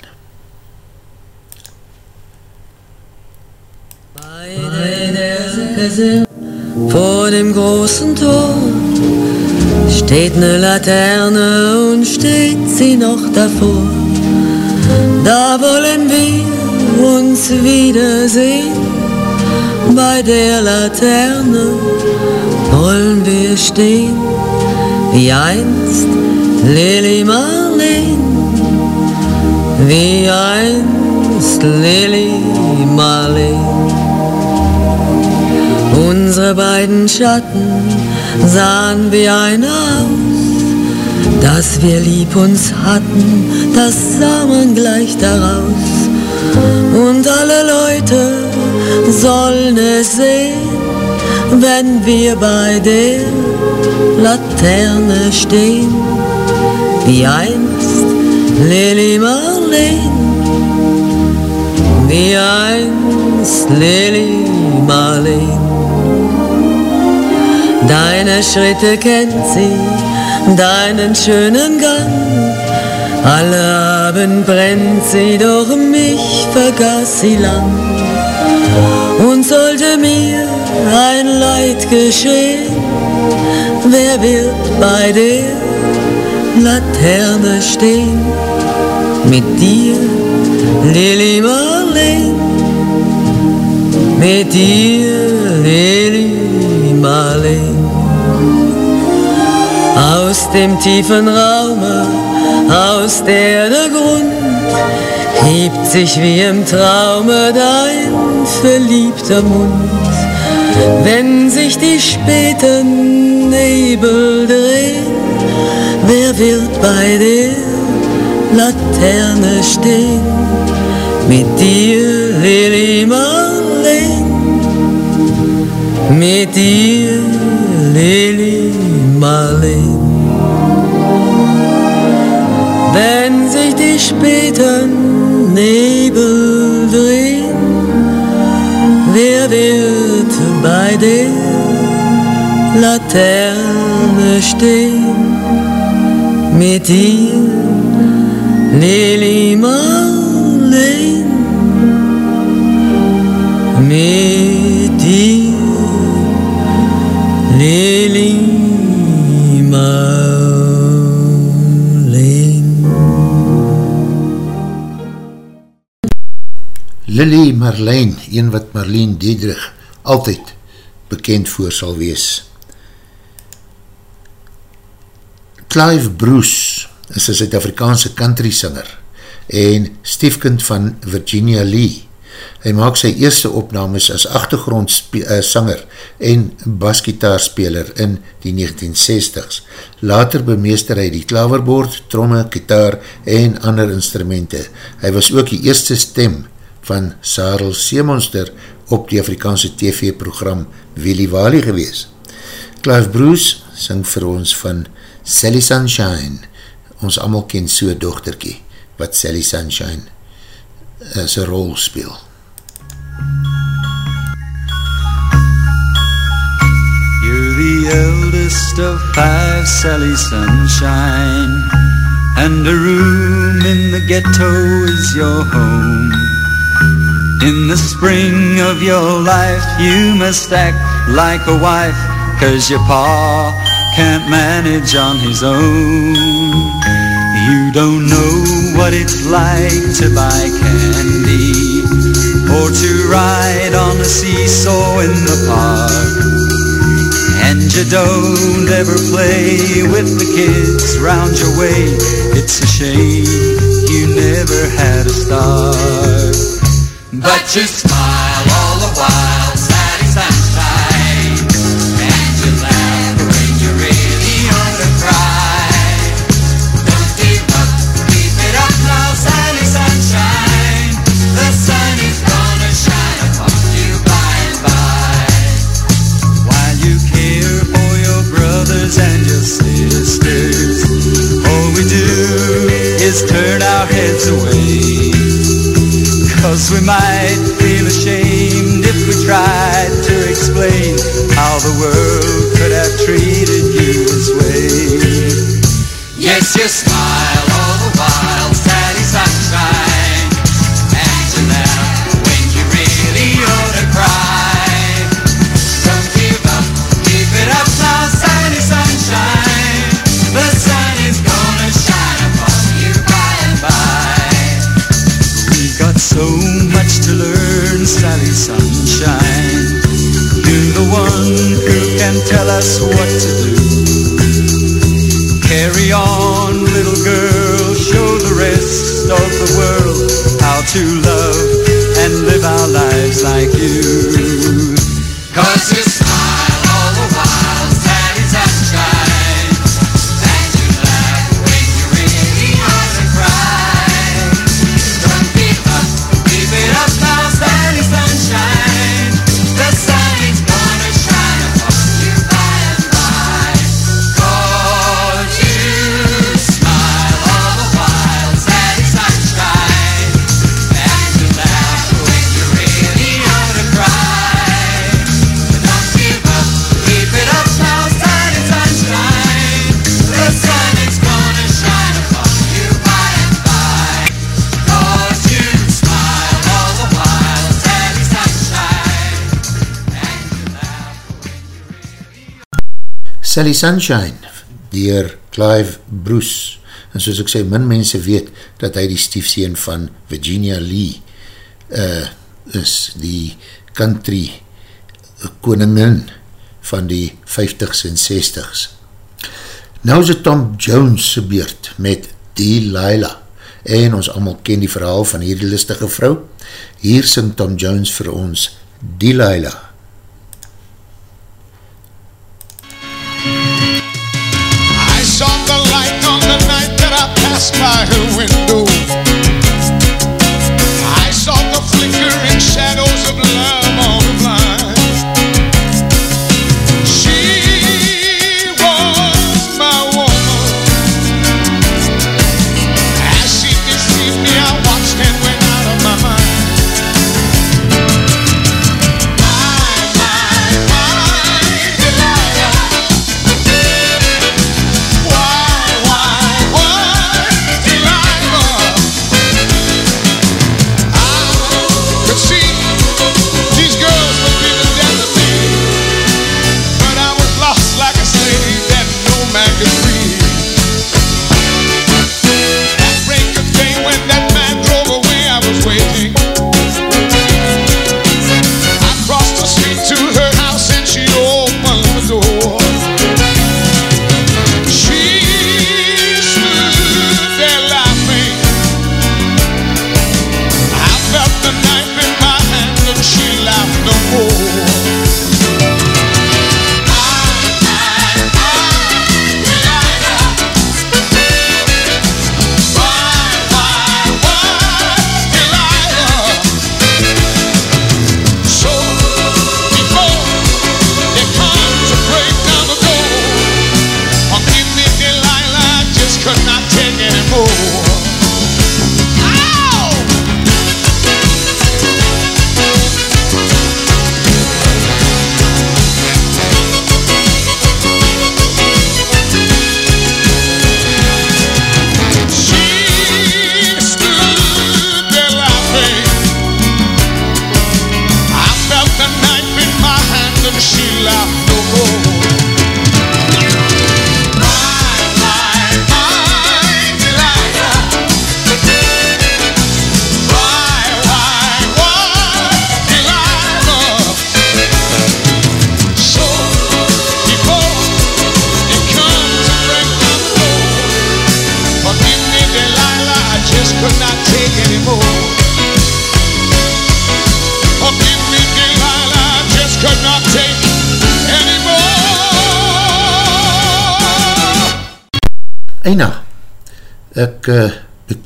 C: Vor dem großen Tor steht ne Laterne und steht sie noch davor. Da wollen wir uns wiedersehen. Bei der Laterne wollen wir stehen, wie einst Lili Marleen, wie einst Lili Marleen. Unsere beiden Schatten sahen wie ein aus, dass wir lieb uns hatten, das sah man gleich daraus. Und alle Leute sollen es sehen,
P: wenn wir bei der Laterne stehen, wie einst Lili Marleen, wie einst Lili Marleen. Deine Schritte kennt sie, deinen schönen Gang. Alle Abend brennt sie, doch mich vergaß sie lang. Und sollte mir ein Leid geschehen, wer wird bei der Laterne stehen? Mit dir, Lili Marleen, mit dir, Lili Marleen. Aus dem tiefen Raume, aus der der Grund hebt sich wie im Traume dein verliebter Mund. Wenn sich die späten Nebel drehen, wer wird bei der Laterne stehen? Mit dir, Lili Marleen, mit dir, Lili Marleen. Wenn sich die späten Nebel drehen, wer wird bei der Laterne stehen? Mit dir, Lili Marleen,
A: Lily Marlijn, een wat Marlene Diedrich altyd bekend voor sal wees. Clive Bruce is een Zuid-Afrikaanse country singer en stiefkind van Virginia Lee. Hy maak sy eerste opnames as achtergrondsanger en basgitaarspeler in die 1960s. Later bemeester hy die klaverbord, tromme, gitaar en ander instrumente. Hy was ook die eerste stem van Sarel Seemonster op die Afrikaanse TV-program Willy Wally gewees. Clive Bruce sing vir ons van Sally Sunshine. Ons allemaal ken so dochterkie wat Sally Sunshine as een rol speel.
Q: You're the eldest of five, Sally Sunshine. And a room in the ghetto is your home. In the spring of your life, you must act like a wife, cause your pa can't manage on his own. You don't know what it's like to buy candy or to ride on a seesaw in the park. And you don't ever play with the kids round your way. It's a shame you never had a start.
O: But you smile Sally Sunshine,
A: dier Clive Bruce, en soos ek sê, min mense weet, dat hy die stiefseen van Virginia Lee uh, is, die country koningin van die 50s en 60s. Nou is het Tom Jones se beurt met Delilah, en ons allemaal ken die verhaal van hierdie listige vrou. Hier sing Tom Jones vir ons
K: Delilah.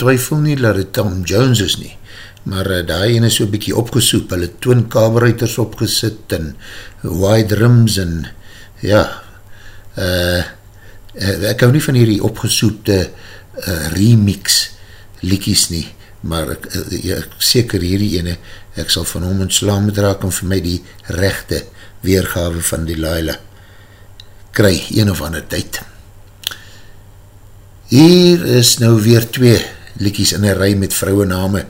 A: Betwyfel nie dat het Tom Jones is nie, maar uh, die ene is so bykie opgesoep, hulle twin carburetors opgesit en wide rims en ja, uh, ek hou nie van hierdie opgesoepte uh, remix liekies nie, maar ek, uh, ja, ek seker hierdie ene, ek sal van hom ontslaan met raak en vir my die rechte weergave van die Laila kry een of ander tyd. Hier is nou weer twee liekies in een rij met vrouwename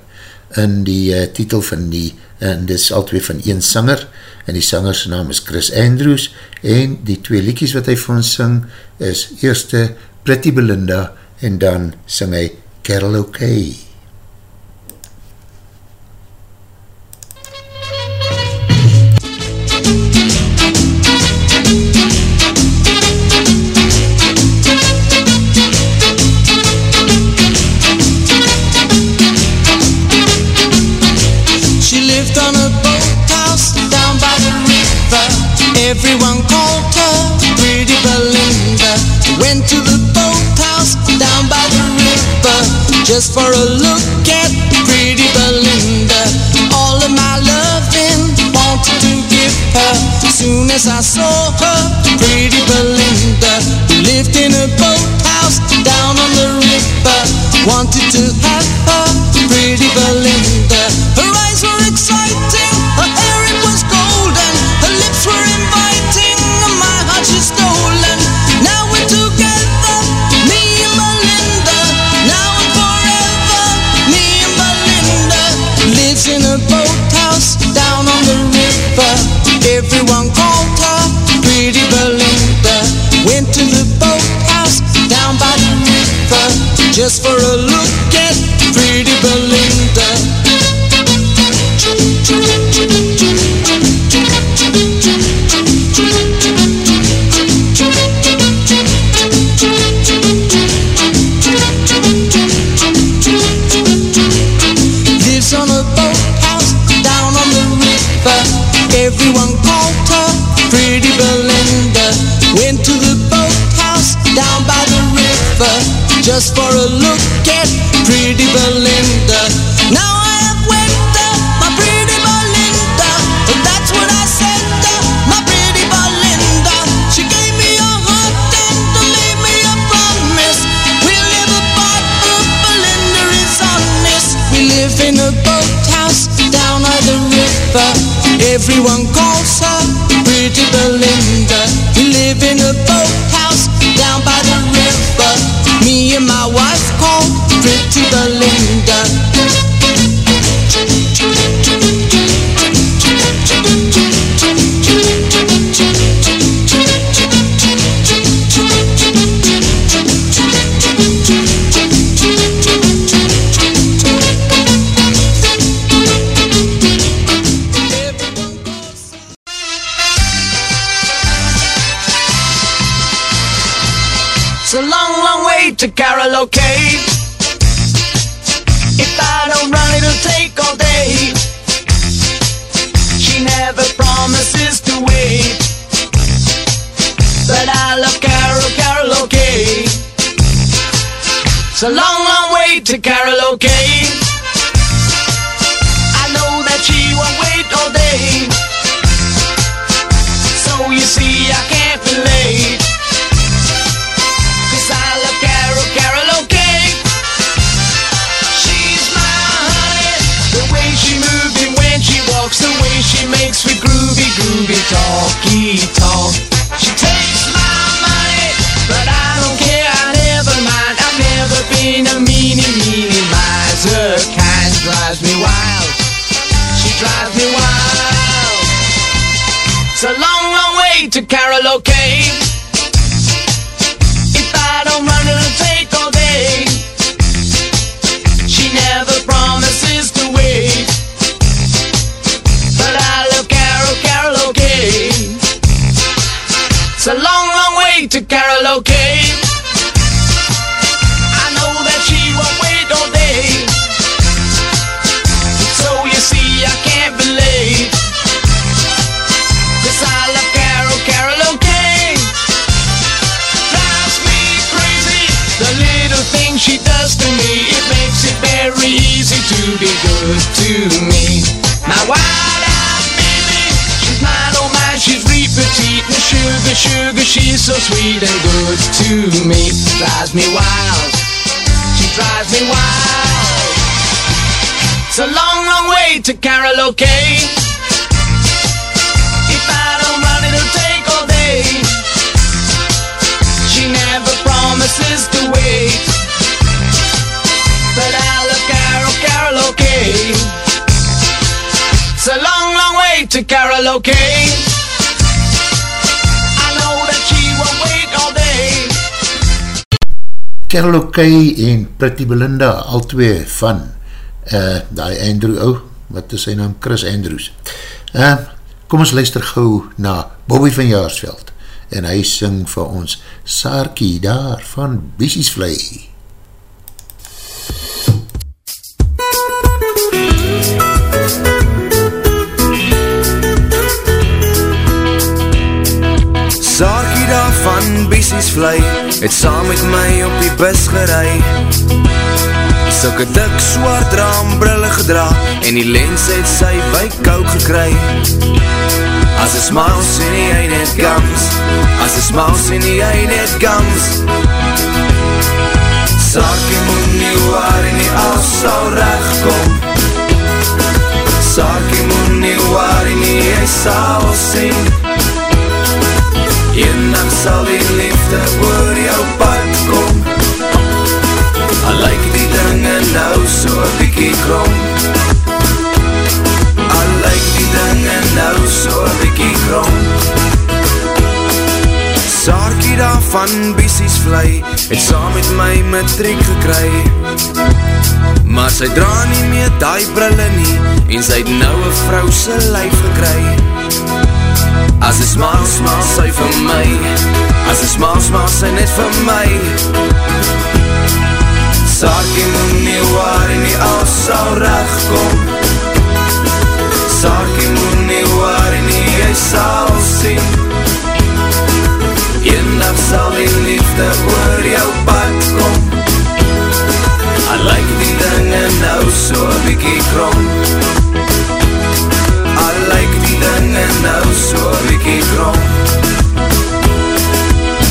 A: in die uh, titel van die, en dit is al twee van een sanger, en die sangerse naam is Chris Andrews, en die twee liekies wat hy vir ons sing, is eerste Pretty Belinda, en dan sing hy Carol O'Kay.
R: Everyone called her Pretty Belinda. Went to the boathouse down by the river just for a look at Pretty Belinda. All of my loving wanted to give her. Soon as I saw her, Pretty Belinda, lived in a boathouse down on the river, wanted to have her, Pretty Belinda. Her eyes were exciting,
B: just for a look
A: Kay en Pretty Belinda, al twee van uh, die Andrew ou, wat is sy naam? Chris Andrews. Uh, kom ons luister gauw na Bobby van Jaarsveld en hy sing vir ons Saarkie daar van Biesiesvlei. MUZIEK
S: Saartjie daar van bessies vlei Het saam met my op die bus gerei. Sulke dik swaard raam brille gedra En die lens het sy wijk koud gekry. As a smile sien die hy net gums As a smile sien die hy net gums Saakie moet nie waar en die af sal rechtkom Saakie moet nie waar en die hy sal sien. Eendag sal die liefde oor jou pad kom. Al lyk like die dinge nou so bykie krom. Al lyk like die dinge nou so bykie krom. Saarkie daarvan biesies vlei Het saam met my matriek gekry. Maar sy dra nie meer die brille nie En sy het nou een vrou sy lijf gekry. As sy smaal, smaal sy vir my. As sy smaal, smaal sy net vir my. Sarkie moet nie waar en nie al sal recht kom Sarkie moet nie waar en nie jy sal sien. Eendag sal die liefde oor jou pad kom. I like die dinge nou so bykie krom I like die dinge nou so bykie krom.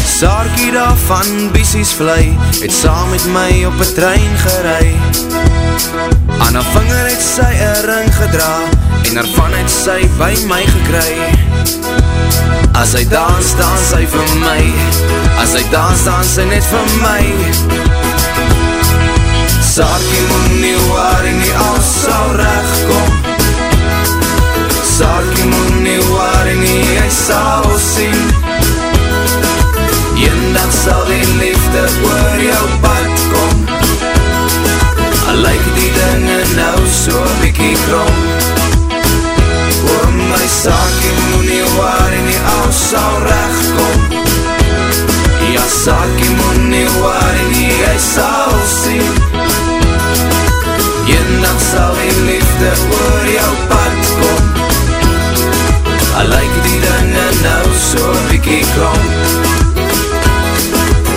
S: Saarkie daar van Bissies vlei Het saam met my op een trein gerei. Aan haar vinger het sy een ring gedra En daarvan het sy by my gekry. As hy dans, dans hy vir my. As hy dans, dans hy net vir my. Saarkie moet nie waar en nie al sal recht waar en nie hy sal sien Eendag sal die liefde oor jou pad kom I like die dinge nou so bykie krom. O my waar en nie al sal recht kom Ja waar en nie hy sal sien Eendag sal die liefde oor jou pad kom I like die dinge nou so bykie krom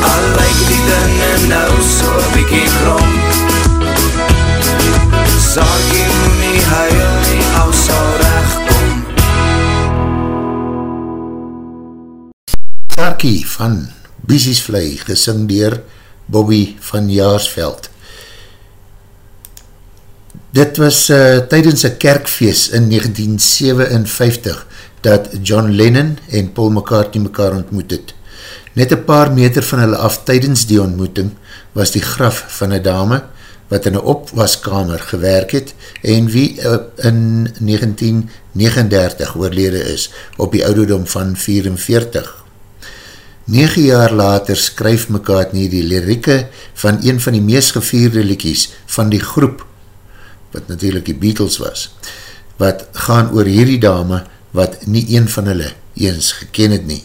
S: I like die dinge nou so bykie krom Saakie moet nie huil nie, al sal recht kom
A: Saakie van Bissies Vlei, gesing dier Bobby van Jaarsveld. Dit was uh, tydens een kerkfeest in 1957 dat John Lennon en Paul McCartney mekaar ontmoet het. Net een paar meter van hulle af tydens die ontmoeting was die graf van een dame wat in een opwaskamer gewerk het en wie in 1939 oorlede is op die ouderdom van 44. 9 jaar later skryf McCartney die lirieke van een van die meest gevierde liekies van die groep, wat natuurlijk die Beatles was, wat gaan oor hierdie dame wat nie een van hulle eens geken het nie.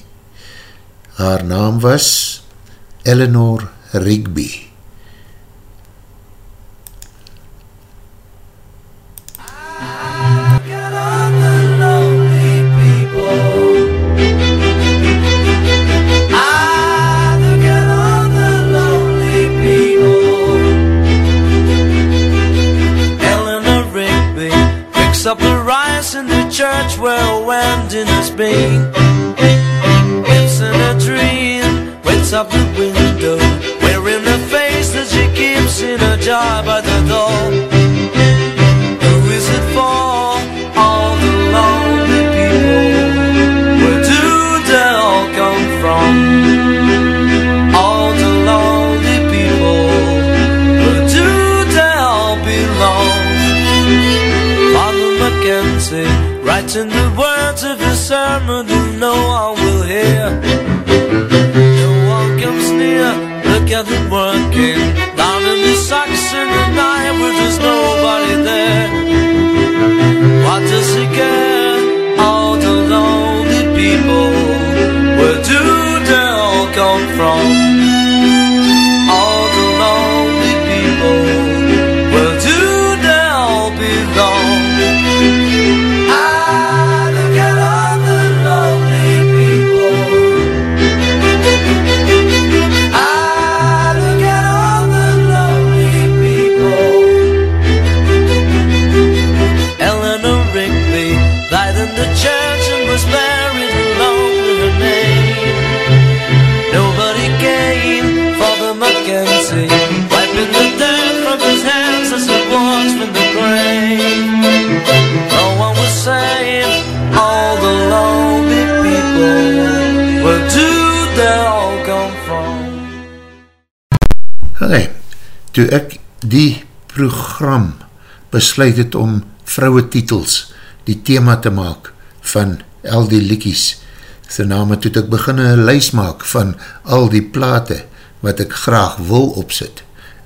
A: Haar naam was Eleanor Rigby. Toe ek die program besluit het om vrouwe titels die thema te maak van al die liekies, sy name toe ek begin een lys maak van al die plate wat ek graag wil opsit.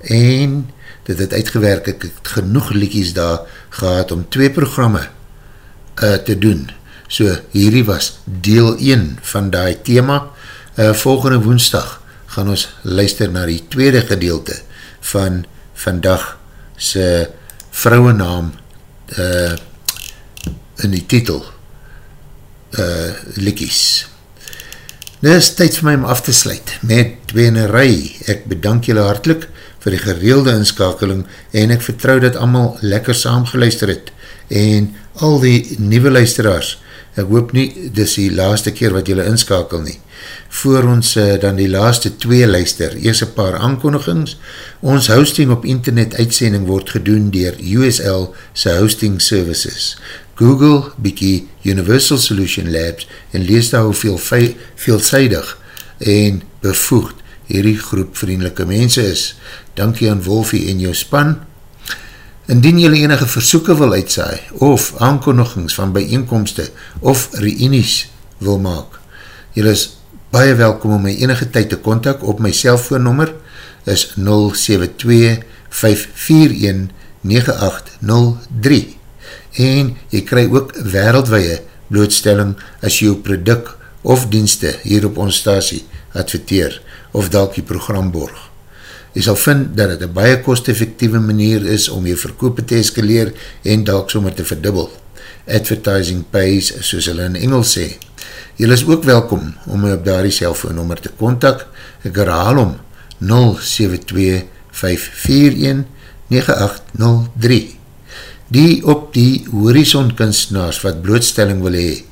A: En dit het uitgewerk, ek het genoeg liekies daar gehad om twee programme uh, te doen. So hierdie was deel 1 van die thema. Uh, volgende woensdag gaan ons luister na die tweede gedeelte van vandag sy vrouwennaam uh, in die titel uh, Likkies. Nou is tyd vir my om af te sluit met tweenerij. Ek bedank julle hartlik vir die gereelde inskakeling en ek vertrou dat allemaal lekker saam geluister het en al die nieuwe luisteraars ek hoop nie, dis die laaste keer wat julle inskakel nie voor ons uh, dan die laaste twee luister, eers een paar aankondigings. Ons hosting op internet uitsending word gedoen dier USL sy hosting services. Google, bykie Universal Solution Labs en lees daar hoe veel veelzijdig en bevoegd hierdie groep vriendelike mense is. Dankie aan Wolfie en jou span. Indien jylle enige versoeken wil uitsaai of aankondigings van bijeenkomste of reunies wil maak, jylle is baie welkom om my enige tyd te kontak op my cellfoonnummer is 072-541-9803 en jy krij ook wereldwee blootstelling as jy jou product of dienste hier op ons stasie adverteer of dalk die program borg. Jy sal vind dat het een baie kost-effectieve manier is om jy verkoop te eskaleer en dalk sommer te verdubbel. Advertising pays, soos hulle in Engels sê. Jy is ook welkom om my op daar die cellfoonnummer te kontak. Ek herhaal om 072-541-9803. Die op die horizon kunstenaars wat blootstelling wil hee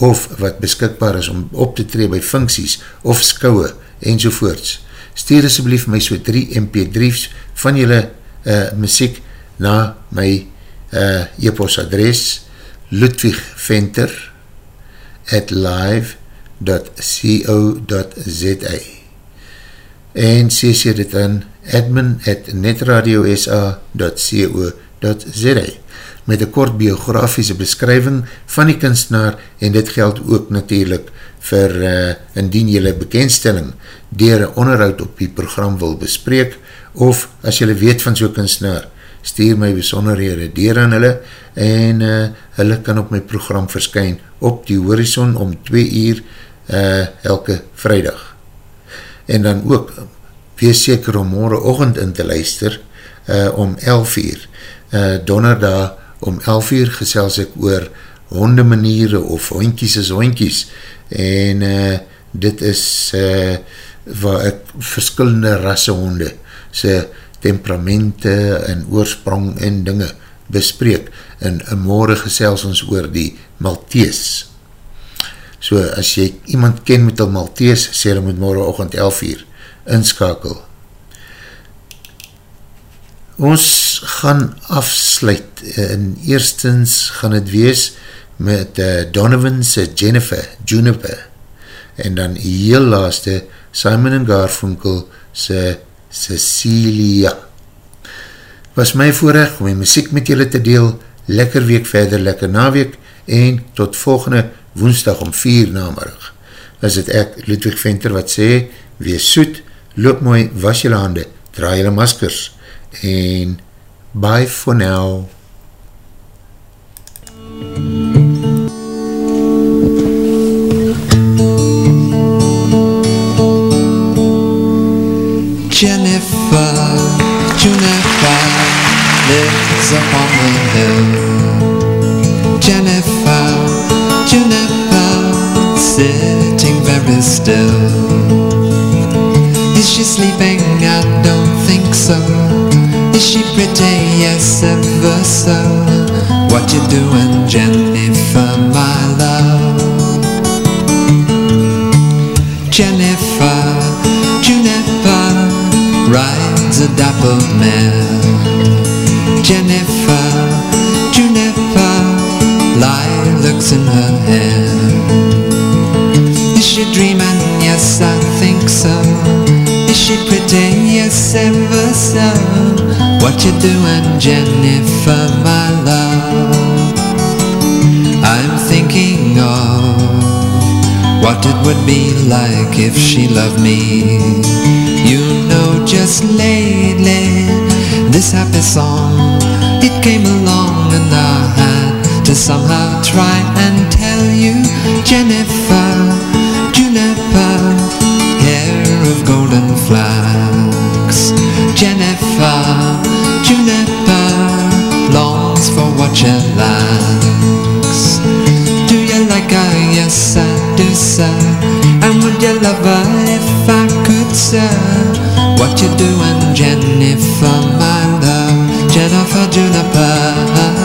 A: of wat beskikbaar is om op te tree by funksies of skouwe enzovoorts. Stuur asblief my so 3 mp3's van julle uh, muziek na my uh, e-post adres Ludwig Venter at live.co.za en cc dit in admin at netradiosa.co.za met een kort biografische beskrywing van die kunstenaar en dit geld ook natuurlijk vir uh, indien jylle bekendstelling dier een onderhoud op die program wil bespreek of as jylle weet van so'n kunstenaar stuur my besonderhede dier aan hulle en uh, hulle kan op my program verskyn op die horizon om 2 uur uh, elke vrijdag. En dan ook, wees seker om morgen ochend in te luister uh, om 11 uur. Uh, donderdag om 11 uur gesels ek oor hondemaniere of hondkies is hondkies en uh, dit is uh, waar ek verskillende rasse honde sy temperamente en oorsprong en dinge bespreek en morgen gesels ons oor die Maltese. So as jy iemand ken met een Maltese, sê hy moet morgen ochend 11 uur inskakel. Ons gaan afsluit en eerstens gaan het wees met uh, Donovan's Jennifer, Juniper. En dan heel laaste Simon Garfunkel se Cecilia. Was my voorrecht om my muziek met julle te deel, lekker week verder, lekker naweek, en tot volgende woensdag om vier namerig. Was het ek, Ludwig Venter, wat sê, wees soet, loop mooi, was julle hande, draai julle maskers, en bye for now.
T: Jennifer, Juniper lives upon the hill. Jennifer, Juniper, sitting very still. Is she sleeping? I don't think so. Is she pretty? Yes, ever so. What you doing, Jennifer, my love? Jennifer, Juniper, rides a dappled mare. Jennifer, Juniper, lilacs in her hair. Is she dreaming? Yes, I think so. Is she pretty? Yes, ever so. What you doing, Jennifer, my? I'm thinking of what it would be like if she loved me. You know, just lately, this happy song, it came along and I had to somehow try and tell you, Jennifer, Yes, do, sir. And would you love her if I could, sir? What you doing, Jennifer, my love? Jennifer Juniper.